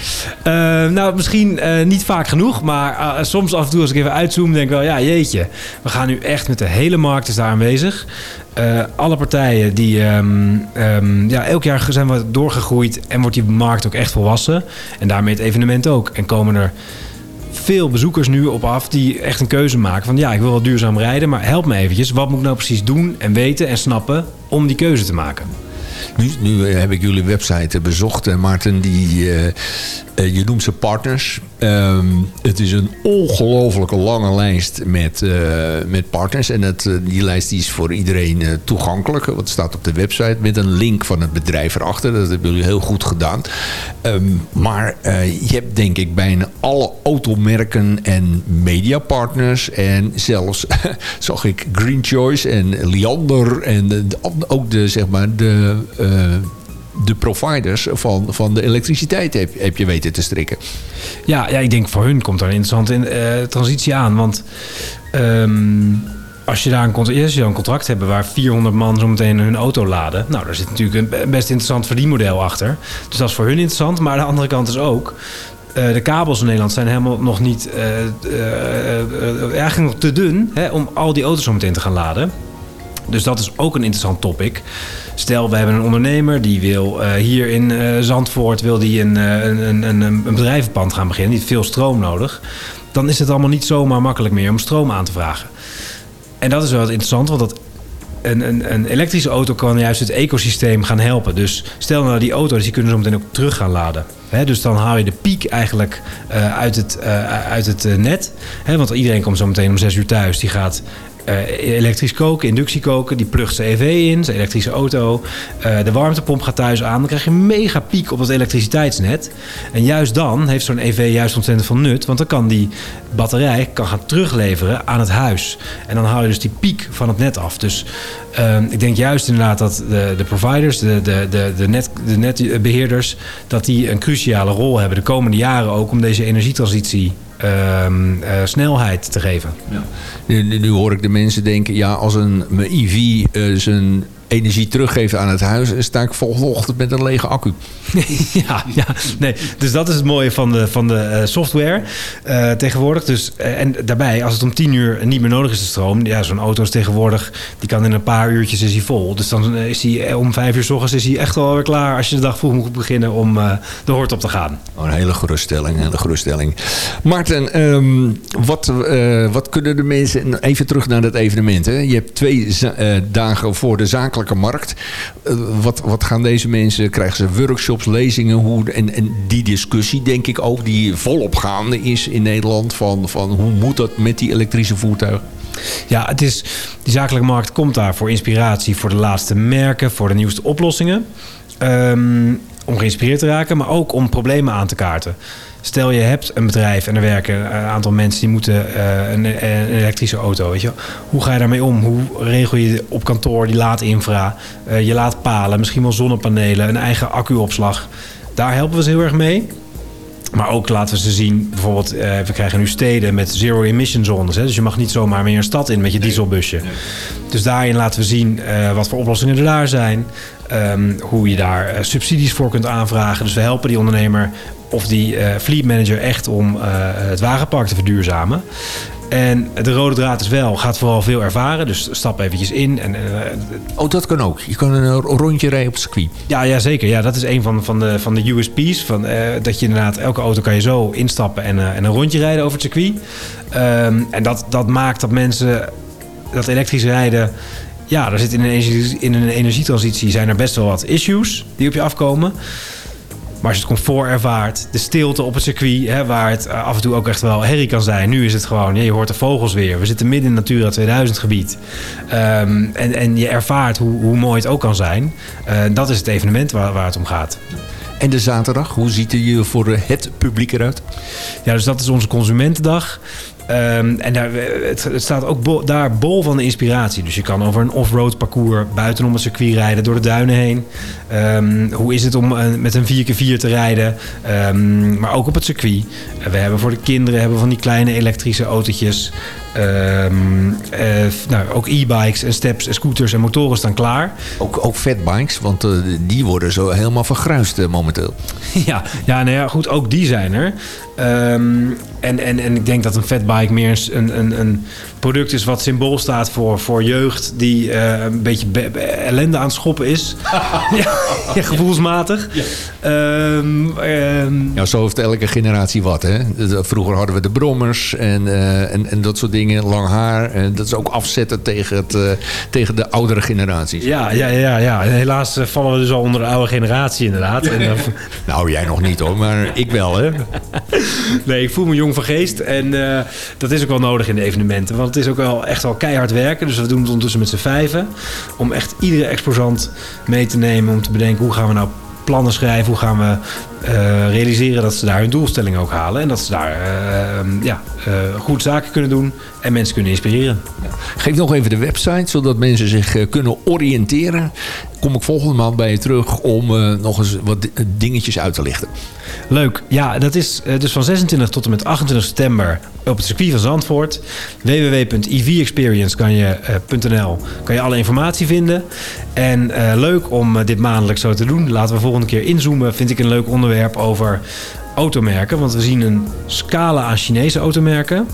Eh, nou, misschien eh, niet vaak genoeg, maar eh, soms af en toe als ik even uitzoom, denk ik wel, ja, jeetje. We gaan nu echt met de hele markt is daar aanwezig. Eh, alle partijen die, ehm, ehm, ja, elk jaar zijn we doorgegroeid en wordt die markt ook echt volwassen. En daarmee het evenement ook. En komen er veel bezoekers nu op af die echt een keuze maken van ja, ik wil wel duurzaam rijden, maar help me eventjes. Wat moet ik nou precies doen en weten en snappen om die keuze te maken? Nu, nu heb ik jullie website bezocht. En Maarten, die, eh, eh, je noemt ze partners. Ehm, het is een ongelofelijke lange lijst met, eh, met partners. En het, eh, die lijst is voor iedereen eh, toegankelijk. Wat staat op de website met een link van het bedrijf erachter. Dat hebben jullie heel goed gedaan. Ehm, maar je hebt denk ik bijna alle automerken en mediapartners. En zelfs zag ik Green Choice en Liander. En ook de, zeg maar, de... de providers van, van de elektriciteit heb, heb je weten te strikken. Ja, ja, ik denk voor hun komt er een interessante in- eh, transitie aan. Want ehm, als je daar een, je een contract hebt waar 400 man zo meteen hun auto laden. Nou, daar zit natuurlijk een be- best interessant verdienmodel achter. Dus dat is voor hun interessant. Maar de andere kant is ook. eh, de kabels in Nederland zijn helemaal nog niet, eh, eh, eigenlijk nog te dun hè, om al die auto's zo meteen te gaan laden. Dus dat is ook een interessant topic. Stel, we hebben een ondernemer die wil eh, hier in eh, Zandvoort wil die een, eh, een, een, een, een bedrijvenpand gaan beginnen. Die heeft veel stroom nodig. Dan is het allemaal niet zomaar makkelijk meer om stroom aan te vragen. En dat is wel interessant, want dat een, een, een elektrische auto kan juist het ecosysteem gaan helpen. Dus stel nou die auto's, die kunnen zo meteen ook terug gaan laden. Dus dan haal je de piek eigenlijk uit het, uit het net. Want iedereen komt zo meteen om zes uur thuis. Die gaat elektrisch koken, inductie koken. Die plugt zijn EV in, zijn elektrische auto. Eh, de warmtepomp gaat thuis aan. Dan krijg je een mega piek op het elektriciteitsnet. En juist dan heeft zo'n EV juist ontzettend veel nut. Want dan kan die batterij kan gaan terugleveren aan het huis. En dan haal je dus die piek van het net af. Dus ehm, ik denk juist inderdaad dat de, de providers, de, de, de, de, net, de netbeheerders... dat die een cruciale rol hebben de komende jaren ook... om deze energietransitie ehm, eh, snelheid te geven. Nu, nu- nu hoor ik de mensen denken, ja, als een EV eh, zijn energie teruggeeft aan het huis, sta ik volgende ochtend met een lege accu. ja, ja, nee. Dus dat is het mooie van de, van de eh, software eh, tegenwoordig. Dus, eh, en daarbij, als het om tien uur niet meer nodig is de stroom... ja, zo'n auto is tegenwoordig, die kan in een paar uurtjes is hij vol. Dus dan is hij om vijf uur s ochtends is hij echt wel weer klaar... als je de dag vroeg moet beginnen om eh, de hort op te gaan. Oh, een hele geruststelling, een hele geruststelling. Maarten, ehm, wat, wat kunnen de mensen... Even terug naar dat evenement. Hè? Je hebt twee dagen voor de zakelijke markt. Eh, wat, wat gaan deze mensen... Krijgen ze workshops, lezingen? Hoe, en, en die discussie, denk ik ook... die volop gaande is in Nederland... van, van hoe moet dat met die elektrische voertuigen? Ja, het is, die zakelijke markt komt daar voor inspiratie... voor de laatste merken, voor de nieuwste oplossingen. Ehm, om geïnspireerd te raken, maar ook om problemen aan te kaarten. Stel je hebt een bedrijf en er werken een aantal mensen die moeten eh, een, een elektrische auto. Weet je? Hoe ga je daarmee om? Hoe regel je op kantoor die laadinfra? Eh, je laadpalen, misschien wel zonnepanelen, een eigen accuopslag. Daar helpen we ze heel erg mee. Maar ook laten we ze zien, bijvoorbeeld, eh, we krijgen nu steden met zero emission zones. Hè? Dus je mag niet zomaar meer een stad in met je dieselbusje. Dus daarin laten we zien eh, wat voor oplossingen er daar zijn. Ehm, hoe je daar eh, subsidies voor kunt aanvragen. Dus we helpen die ondernemer of die fleet manager echt om het wagenpark te verduurzamen. En de rode draad is wel, gaat vooral veel ervaren. Dus stap eventjes in. En, eh, Oh, dat kan ook. Je kan een rondje rijden op het circuit. ja, ja, zeker. Ja, dat is een van, van, de, van de USP's. Van, eh, dat je inderdaad, elke auto kan je zo instappen en, eh, en een rondje rijden over het circuit. Ehm, en dat, dat maakt dat mensen dat elektrisch rijden... Ja, er zit in een, energie- in een energietransitie zijn er best wel wat issues die op je afkomen. Maar als je het comfort ervaart, de stilte op het circuit, hè, waar het eh, af en toe ook echt wel herrie kan zijn. Nu is het gewoon, je hoort de vogels weer. We zitten midden in het Natura 2000 gebied. Ehm, en, en je ervaart hoe, hoe mooi het ook kan zijn. Eh, dat is het evenement waar, waar het om gaat. En de zaterdag, hoe ziet die voor het publiek eruit? Ja, dus dat is onze consumentendag. Ehm, en daar, het, het staat ook daar bol van de inspiratie. Dus je kan over een off-road parcours buitenom het circuit rijden, door de duinen heen. Ehm, hoe is het om eh, met een 4x4 te rijden? Ehm, maar ook op het circuit. Eh, we hebben voor de kinderen hebben van die kleine elektrische autootjes. Eh, nou, ook e-bikes en steps en scooters en motoren staan klaar. Ook, ook fatbikes, want die worden zo helemaal vergruist eh, momenteel. Ja, ja, nou ja, goed, ook die zijn er. En, en, en ik denk dat een fatbike meer een, een, een product is wat symbool staat voor, voor jeugd die eh, een beetje be- be- ellende aan het schoppen is. ja, ja, gevoelsmatig. Ehm, ehm, Ja, zo heeft elke generatie wat. Hè? Vroeger hadden we de brommers en, eh, en, en dat soort dingen. lang haar. En dat is ook afzetten tegen, het, eh, tegen de oudere generaties. Ja, ja, ja, ja. En helaas vallen we dus al onder de oude generatie inderdaad. En, Nou, jij nog niet hoor, maar ik wel hè. nee, ik voel me jong van geest. En eh, dat is ook wel nodig in de evenementen. Want het is ook wel echt wel keihard werken. Dus we doen het ondertussen met z'n vijven. Om echt iedere exposant mee te nemen. Om te bedenken hoe gaan we nou plannen schrijven. Hoe gaan we realiseren dat ze daar hun doelstelling ook halen. En dat ze daar eh, ja, eh, goed zaken kunnen doen. En mensen kunnen inspireren. Geef nog even de website, zodat mensen zich eh, kunnen oriënteren. Kom ik volgende maand bij je terug om eh, nog eens wat di- dingetjes uit te lichten. Leuk. Ja, dat is eh, dus van 26 tot en met 28 september op het circuit van Zandvoort. www.evexperience.nl kan je alle informatie vinden. En eh, leuk om eh, dit maandelijk zo te doen. Laten we volgende keer inzoomen. Vind ik een leuk onderwerp over automerken. Want we zien een scala aan Chinese automerken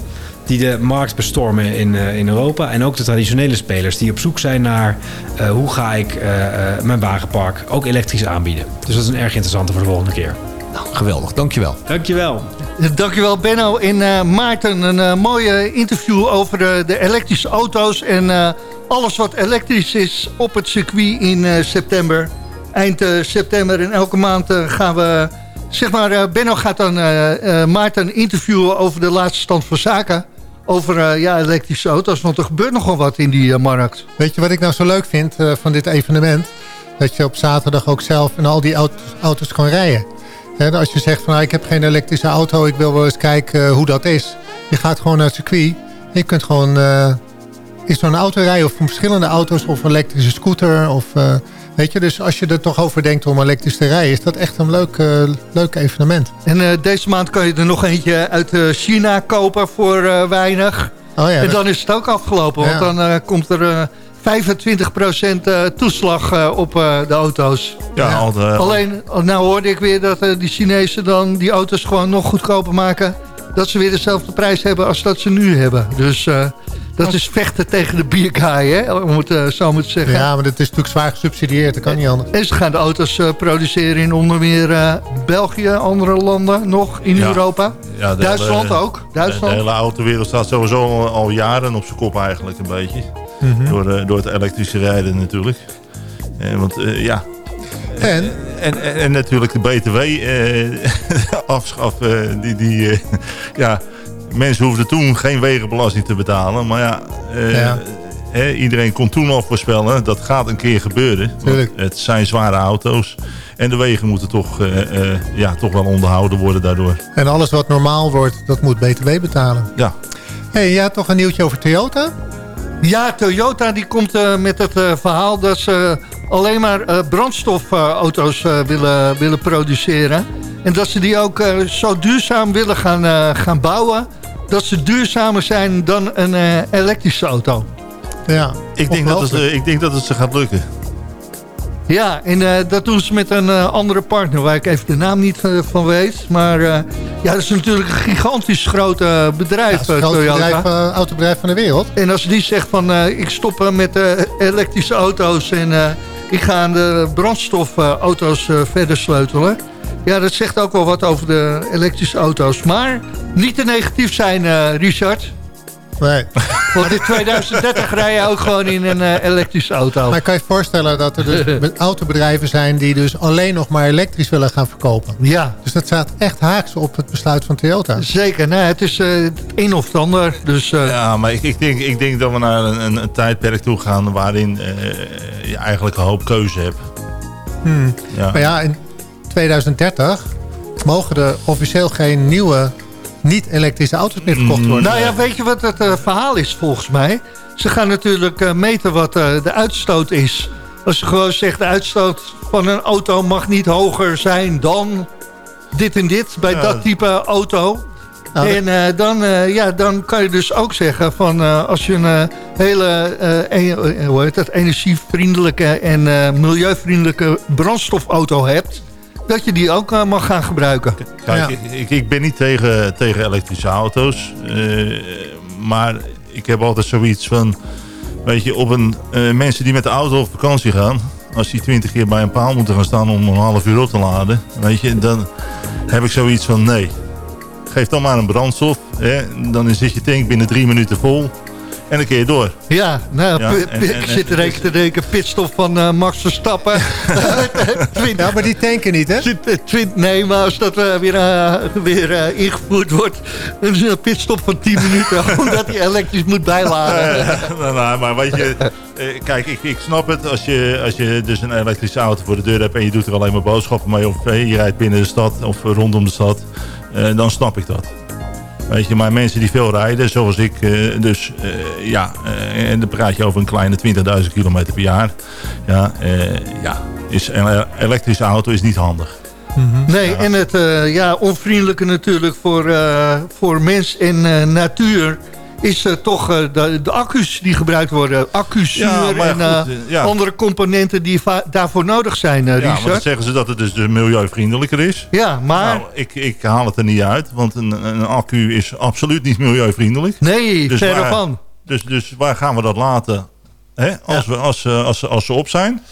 die de markt bestormen in, eh, in Europa. En ook de traditionele spelers die op zoek zijn naar eh, hoe ga ik eh, eh, mijn wagenpark ook elektrisch aanbieden. Dus dat is een erg interessante voor de volgende keer. Nou, geweldig. Dankjewel. Dankjewel. Dankjewel Benno. En eh, Maarten, een mooie interview over de elektrische auto's... en eh, alles wat elektrisch is op het circuit in eh, september. Eind eh, september en elke maand eh, gaan we... Zeg maar, eh, Benno gaat dan Maarten interviewen over de laatste stand van zaken... over ja, elektrische auto's, want er gebeurt nogal wat in die markt. Weet je wat ik nou zo leuk vind van dit evenement? Dat je op zaterdag ook zelf in al die aut- auto's kan rijden. Als je zegt van nou, ik heb geen elektrische auto, ik wil wel eens kijken hoe dat is. Je gaat gewoon naar het circuit. Je kunt gewoon in zo'n auto rijden of van verschillende auto's of elektrische scooter. Of, weet je, dus als je er toch over denkt om elektrisch te rijden, is dat echt een leuk, eh, leuk evenement. En eh, deze maand kan je er nog eentje uit eh, China kopen voor eh, weinig. Oh ja, en dat- dan is het ook afgelopen, want Ja. dan eh, komt er eh 25% eh, toeslag eh, op eh, de auto's. Ja, al de- Alleen, nou hoorde ik weer dat die Chinezen dan die auto's gewoon nog goedkoper maken. Dat ze weer dezelfde prijs hebben als dat ze nu hebben. Dus dat is vechten tegen de bierkaai, hè, om het eh, zo maar te zeggen. Ja, maar dat is natuurlijk zwaar gesubsidieerd. Dat kan niet anders. En ze gaan de auto's eh, produceren in onder meer eh, België, andere landen nog in Ja. Europa. Ja, de Duitsland hele- ook. Duitsland. De hele autowereld staat sowieso al, al jaren op zijn kop eigenlijk een beetje. Mhm. door, eh, door het elektrische rijden natuurlijk. Want eh, ja... En? En, en, en natuurlijk de BTW eh afschaffen. die, die, eh, ja, mensen hoefden toen geen wegenbelasting te betalen. Maar ja, eh, Ja. iedereen kon toen al voorspellen. Dat gaat een keer gebeuren. Het zijn zware auto's. En de wegen moeten toch, eh, eh, ja, toch wel onderhouden worden daardoor. En alles wat normaal wordt, dat moet BTW betalen. Ja. hey, jij had toch een nieuwtje over Toyota? Ja, Toyota die komt eh, met het verhaal dat ze alleen maar eh, brandstofauto's eh, willen, willen produceren. En dat ze die ook eh, zo duurzaam willen gaan, eh, gaan bouwen. Dat ze duurzamer zijn dan een eh, elektrische auto. Ja, Ik denk, dat het, eh, ik denk dat het ze gaat lukken. Ja, en eh, dat doen ze met een eh, andere partner waar ik even de naam niet van weet. Maar eh, ja, dat is natuurlijk een gigantisch groot eh, bedrijf, Ja, het grootste bedrijf, autobedrijf van de wereld. En als die zegt van eh, ik stop met eh, elektrische auto's en eh, ik ga aan de brandstofauto's eh, verder sleutelen. Ja, dat zegt ook wel wat over de elektrische auto's. Maar niet te negatief zijn, eh, Richard. Nee. Want in 2030 rij je ook gewoon in een eh, elektrische auto. Maar kan je je voorstellen dat er dus be- autobedrijven zijn... die dus alleen nog maar elektrisch willen gaan verkopen? Ja, Dus dat staat echt haaks op het besluit van Toyota. zeker. Nou, het is eh, het een of het ander. Dus eh, Ja, maar ik, ik, denk, ik denk dat we naar een, een, een tijdperk toe gaan waarin eh, je eigenlijk een hoop keuze hebt. Hmm. Ja. Maar ja, in 2030 mogen er officieel geen nieuwe niet-elektrische auto's meer verkocht worden. Nou ja, weet je wat het eh, verhaal is volgens mij? Ze gaan natuurlijk eh, meten wat eh, de uitstoot is. Als je gewoon zegt, de uitstoot van een auto mag niet hoger zijn dan dit en dit bij Ja. dat type auto. Nou, en dan, ja, dan kan je dus ook zeggen van als je een hele e- hoe heet dat, energievriendelijke en milieuvriendelijke brandstofauto hebt, dat je die ook eh, mag gaan gebruiken. Kijk, Ja. ik, ik, ik ben niet tegen, tegen elektrische auto's. eh, maar ik heb altijd zoiets van... Weet je, op een, eh, mensen die met de auto op vakantie gaan... als die twintig keer bij een paal moeten gaan staan om een half uur op te laden... Weet je, dan heb ik zoiets van nee. geef dan maar een brandstof. Hè, dan zit je tank binnen drie minuten vol. En dan kun je door. Ja, nou, Ja, en- en- ik zit rekenen, te denken, pitstop van eh, Max Verstappen. Ja, maar die tanken niet, hè? Zit, eh, twint- nee, maar als dat eh, weer, eh, weer ingevoerd wordt, dan is een pitstop van 10 minuten, omdat hij elektrisch moet bijladen. Nou, nou, maar weet je, eh, kijk, ik, ik snap het. Als je, als je dus een elektrische auto voor de deur hebt en je doet er alleen maar boodschappen mee... of je rijdt binnen de stad of rondom de stad, eh, dan snap ik dat. Weet je, maar mensen die veel rijden, zoals ik, eh, dus eh, ja, eh, en dan praat je over een kleine 20.000 kilometer per jaar. Ja, eh, ja is een elektrische auto is niet handig. Nee, en het eh, ja, onvriendelijke natuurlijk voor, eh, voor mens en eh, natuur is eh, toch eh, de, de accu's die gebruikt worden. Accu's, Ja, en eh, goed, ja. andere componenten die daarvoor nodig zijn, Ja, maar dan zeggen ze dat het dus dus milieuvriendelijker is. Ja, maar... Nou, ik, ik haal het er niet uit, want een, een accu is absoluut niet milieuvriendelijk. Nee, verre waar, van. Dus, dus waar gaan we dat laten hè? Als, we, als, als, als ze op zijn?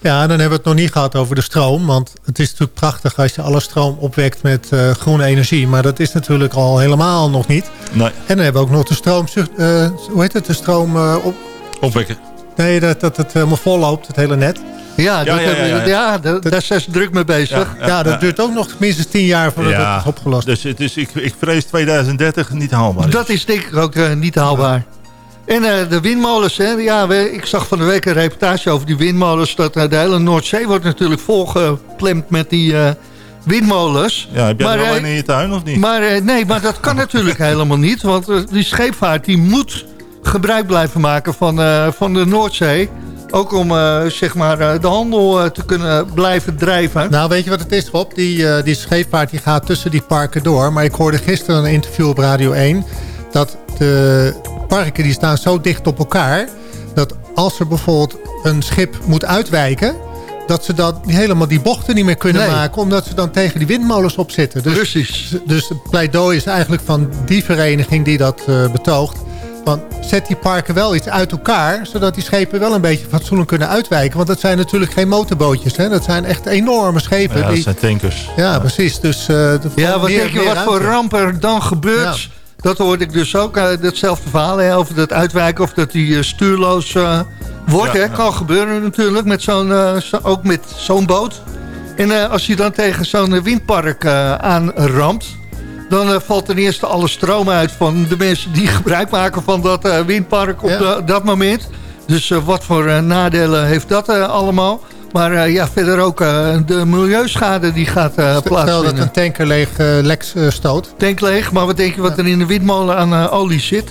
Ja, dan hebben we het nog niet gehad over de stroom. Want het is natuurlijk prachtig als je alle stroom opwekt met eh, groene energie. Maar dat is natuurlijk al helemaal nog niet. Nee. En dan hebben we ook nog de stroom... eh, hoe heet het? De stroom... eh, op, Opwekken. nee, dat, dat het helemaal vol loopt, het hele net. Ja, dat ja, ja, ja. ja, daar- zijn ze druk mee bezig. Ja, dat duurt ook nog minstens tien jaar voordat Ja, het is opgelost. Dus, het is- ik, ik vrees 2030 niet haalbaar. is. Dat is denk ik ook eh, niet haalbaar. En eh, de windmolens, hè? Ja, we, ik zag van de week een reportage over die windmolens... dat eh, de hele Noordzee wordt natuurlijk volgeplemd met die eh, windmolens. Ja, heb jij Maar, alleen in je tuin of niet? Maar eh, nee, maar dat kan natuurlijk helemaal niet. Want die scheepvaart die moet gebruik blijven maken van, eh, van de Noordzee. Ook om eh, zeg maar, eh, de handel te kunnen blijven drijven. Nou, weet je wat het is, Rob? Die, eh, die scheepvaart die gaat tussen die parken door. Maar ik hoorde gisteren een interview op Radio 1... dat de parken die staan zo dicht op elkaar... dat als er bijvoorbeeld een schip moet uitwijken... dat ze dan helemaal die bochten niet meer kunnen Nee. maken... omdat ze dan tegen die windmolens op zitten. Dus, Precies. dus het pleidooi is eigenlijk van die vereniging die dat eh, betoogt... Want zet die parken wel iets uit elkaar... zodat die schepen wel een beetje fatsoenlijk kunnen uitwijken. Want dat zijn natuurlijk geen motorbootjes. Hè? Dat zijn echt enorme schepen. ja, dat die, zijn tankers. ja, precies. Dus, eh, Ja, wat meer- denk je wat voor ramp er dan gebeurt? Ja. Dat hoorde ik dus ook, eh, datzelfde verhaal hè, over dat uitwijken... of dat die eh, stuurloos eh, wordt. Ja, hè. Kan gebeuren natuurlijk, met zo'n, zo- ook met zo'n boot. En als je dan tegen zo'n windpark aanramt... dan valt ten eerste alle stroom uit van de mensen die gebruik maken van dat windpark op Ja. de- dat moment. Dus wat voor nadelen heeft dat allemaal? Maar eh, ja, verder ook eh, de milieuschade die gaat eh Stel dat plaatsvinden een tanker leeg lek eh, stoot. tank leeg. Maar wat denk je wat er in de windmolen aan olie zit?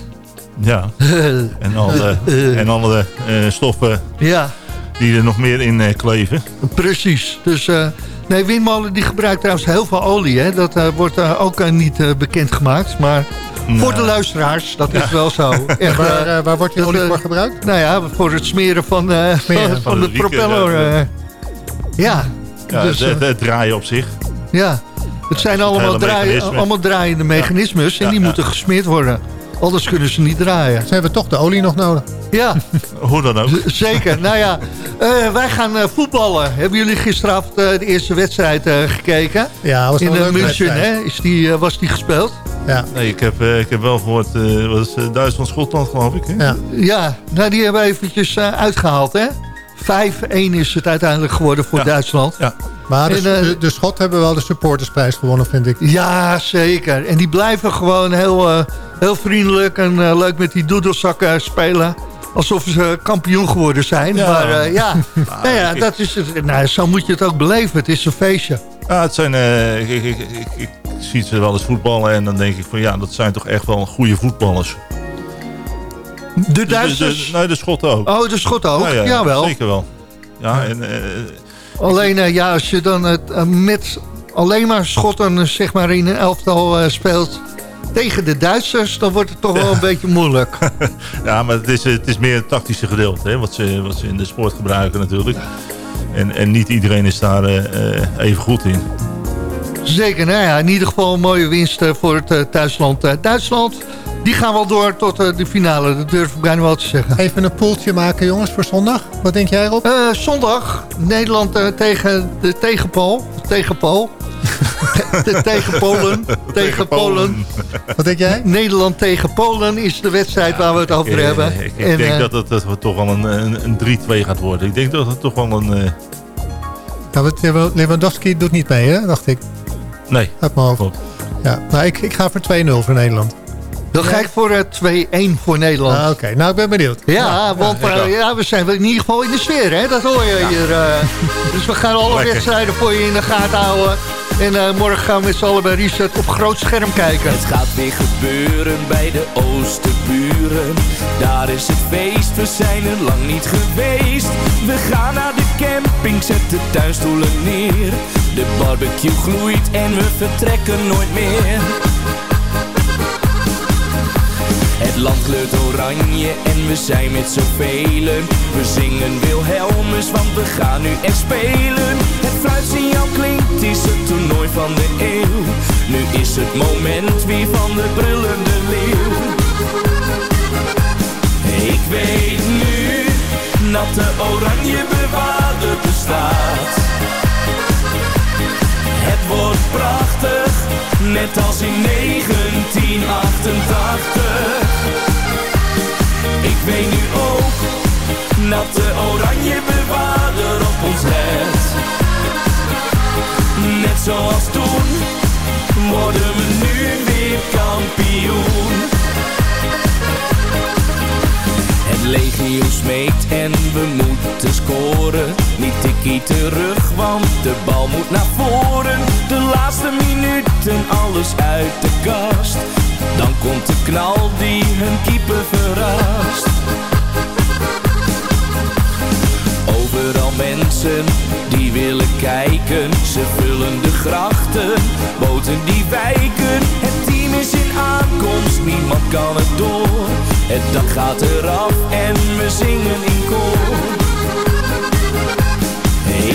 Ja. En alle, en alle eh, stoffen Ja, die er nog meer in eh, kleven. precies. Dus eh, nee, windmolen die gebruikt trouwens heel veel olie. Hè? Dat wordt ook niet eh, bekendgemaakt. Maar voor de luisteraars, dat is wel zo. Echt, Waar, eh, eh, waar wordt die olie voor gebruikt? nou ja, voor het smeren van, eh, Smeren. van, Van de propeller. ja. ja, Ja, dus, het, het draaien op zich. ja. Het zijn het allemaal, draai, allemaal draaiende mechanismes. En Ja, die ja. moeten gesmeerd worden. Anders kunnen ze niet draaien. Ze hebben toch de olie nog nodig. Ja, Hoe dan ook. Z- Zeker. nou ja, eh, wij gaan eh, voetballen. Hebben jullie gisteravond de eerste wedstrijd eh, gekeken? Ja, was In uh, München, wedstrijd. hè? Is die, was die gespeeld? Ja. Nee, ik heb, eh, ik heb wel gehoord, eh, wat is eh, Duitsland-Schotland geloof ik. Hè? Ja. Ja, nou die hebben we eventjes eh, uitgehaald, hè? 5-1 is het uiteindelijk geworden voor Ja. Duitsland. Ja. Maar de, En, eh, de, de Schot hebben wel de supportersprijs gewonnen, vind ik. Ja, zeker. En die blijven gewoon heel, eh, heel vriendelijk en leuk met die doedelzakken spelen. Alsof ze kampioen geworden zijn. Ja. Maar eh, ja, nou ja dat is het. Nou, zo moet je het ook beleven. Het is een feestje. Ja, het zijn, eh, ik, ik, ik, zie ze wel eens voetballen en dan denk ik van ja, dat zijn toch echt wel goede voetballers. De Duitsers... dus- nee, de Schotten ook. Oh, de Schot ook? Ja, ja, Jawel. Zeker wel. Ja, en, eh, Alleen eh, ja, als je dan het, eh, met alleen maar Schotten zeg maar, in een elftal speelt tegen de Duitsers, dan wordt het toch wel een beetje moeilijk. ja, maar het is, het is meer het tactische gedeelte, hè, wat, ze, wat ze in de sport gebruiken natuurlijk. En, en niet iedereen is daar even goed in. Zeker, nou ja, in ieder geval een mooie winst eh, voor het eh, thuisland eh, Duitsland. Die gaan wel door tot eh, de finale, dat durf ik bijna wel te zeggen. Even een poeltje maken, jongens, voor zondag. Wat denk jij, Rob? Eh, zondag, Nederland eh, tegen de tegenpool. Tegenpool. tegen Polen. Tegen Polen. Wat denk jij? Nederland tegen Polen is de wedstrijd waar we het over hebben. Ik, ik En, denk dat het, dat het toch wel een, een, een 3-2 gaat worden. Ik denk dat het toch wel een... Nou, Lewandowski doet niet mee, hè? Dacht ik. Nee. Uit mijn hoofd. Ja, nou, ik, ik ga voor 2-0 voor Nederland. Dan ga ik voor eh, 2-1 voor Nederland. Ah, Oké, nou, ik ben benieuwd. Ja, want ik eh, ja, we zijn in ieder geval in de sfeer, hè? Dat hoor je hier. eh. dus we gaan alle Lekker. wedstrijden voor je in de gaten houden. En eh, morgen gaan we met z'n allen bij Richard op groot scherm kijken. Het gaat weer gebeuren bij de Oosterburen. Daar is het feest, we zijn er lang niet geweest. We gaan naar de camping, zet de tuinstoelen neer. De barbecue gloeit en we vertrekken nooit meer. Het land kleurt oranje en we zijn met zoveel. We zingen Wilhelmus, want we gaan nu echt spelen. Het fluitsignaal klinkt, is het toernooi van de eeuw. Nu is het moment weer van de brullende leeuw. Ik weet nu dat de oranje bewaarder bestaat. Wordt prachtig, net als in 1988. Ik weet nu ook dat de oranje bewaarder op ons let. Net zoals toen, worden we nu weer kampioen. Legio smeekt en we moeten scoren. Niet tikkie terug, want de bal moet naar voren. De laatste minuten, alles uit de kast. Dan komt de knal die hun keeper verrast. Overal mensen die willen kijken. Ze vullen de grachten, boten die wijken. Het is in aankomst, niemand kan het door. Het dak gaat eraf en we zingen in koor.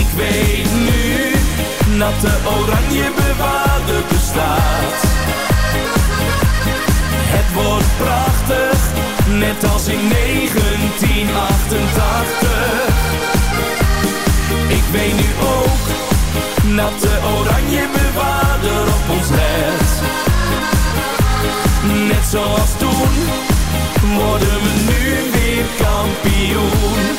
Ik weet nu dat de oranje bewaarder bestaat. Het wordt prachtig, net als in 1988. Ik weet nu ook dat de oranje bewaarder op ons let. Net zoals toen, worden we nu weer kampioen.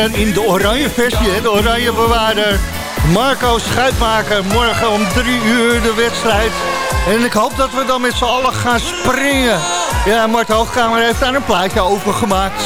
Engelbewaarder in de oranje versie, de oranje bewaarder. Marco Schuitmaker, morgen om drie uur de wedstrijd. En ik hoop dat we dan met z'n allen gaan springen. Ja, Mart Hoogkamer heeft daar een plaatje over gemaakt.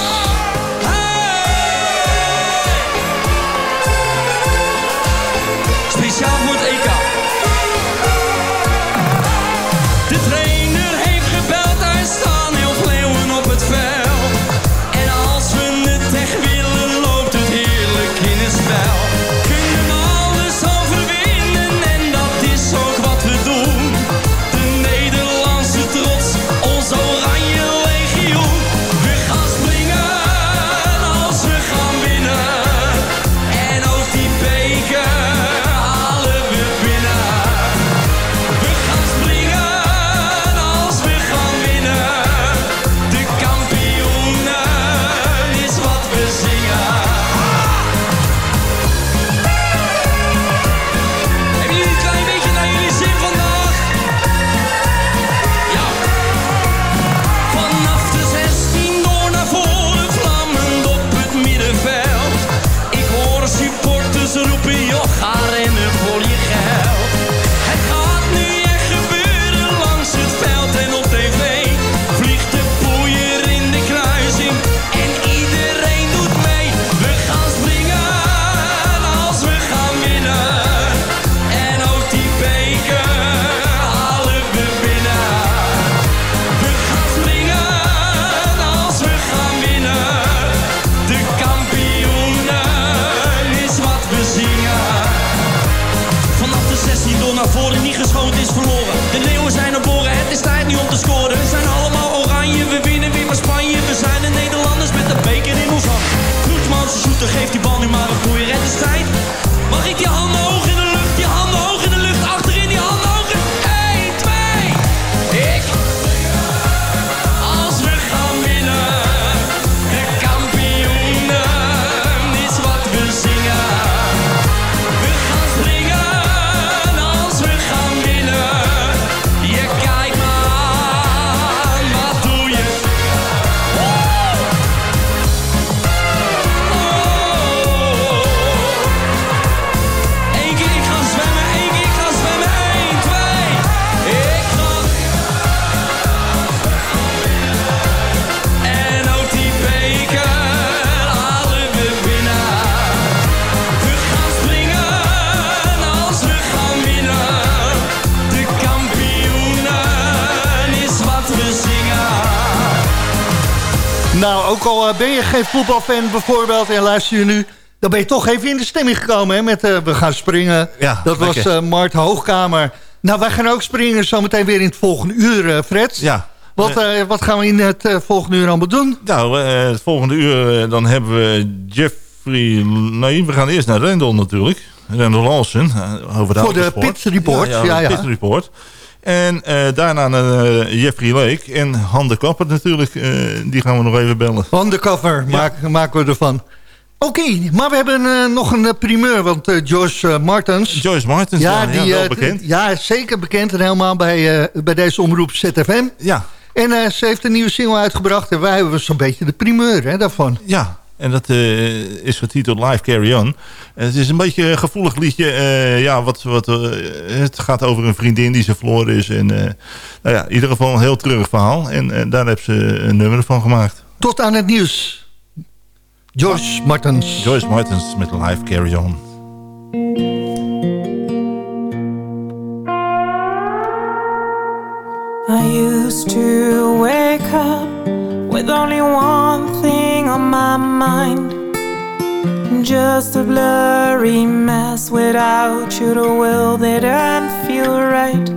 Al eh, ben je geen voetbalfan bijvoorbeeld en luister je nu... dan ben je toch even in de stemming gekomen hè, met uh, We gaan springen. Ja, dat was uh, Mart Hoogkamer. Nou, wij gaan ook springen zometeen weer in het volgende uur, Fred. Ja. Wat, wat gaan we in het volgende uur allemaal doen? Nou, het volgende uur dan hebben we Jeffrey... Nee, we gaan eerst naar Rendel natuurlijk. Rendel Lawson. over de Voor de Pit Report. Ja, ja, ja, Pit Report. En uh, daarna uh, Jeffrey Lake en Han de Kapper natuurlijk. Uh, die gaan we nog even bellen. Han de Kapper ja. maak, maken we ervan. Oké, okay, maar we hebben nog een primeur. Want Joyce Martens... Joyce Martens, ja, ja, die, wel bekend. Ja, zeker bekend en helemaal bij, bij deze omroep ZFM. Ja. En ze heeft een nieuwe single uitgebracht. En wij hebben zo'n beetje de primeur hè, daarvan. Ja, en dat uh, is getiteld Live Carry On. En het is een beetje een gevoelig liedje. Uh, ja, wat, wat, uh, het gaat over een vriendin die ze verloren is. En nou ja, in ieder geval een heel treurig verhaal. En daar hebben ze een nummer van gemaakt. Tot aan het nieuws. Joyce Martens. Joyce Martens met Live Carry On. I used to wake up with only one thing on my mind. Just a blurry mess without you, the will didn't feel right.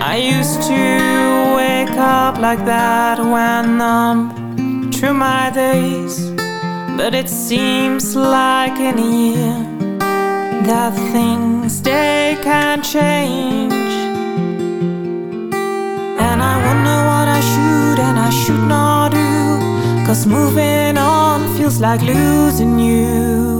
I used to wake up like that when I'm through my days. But it seems like in a year that things they can change. And I wonder what I should and I should not. Cause moving on feels like losing you.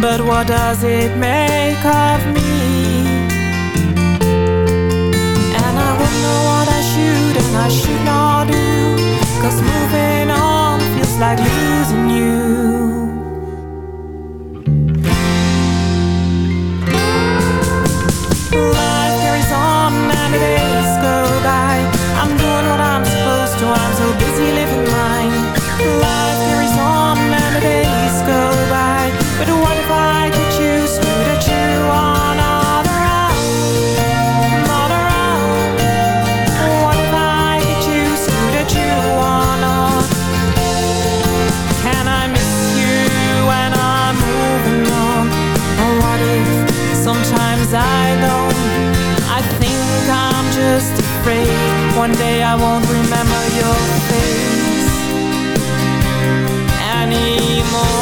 But what does it make of me? And I wonder what I should and I should not do. Cause moving on feels like losing you. Life carries on and the days one day I won't remember your face anymore.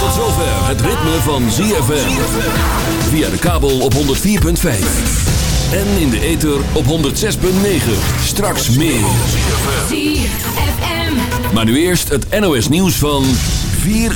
Tot zover het ritme van ZFM. Via de kabel op 104.5. En in de ether op 106.9. Straks meer. ZFM. Maar nu eerst het NOS nieuws van 4 uur.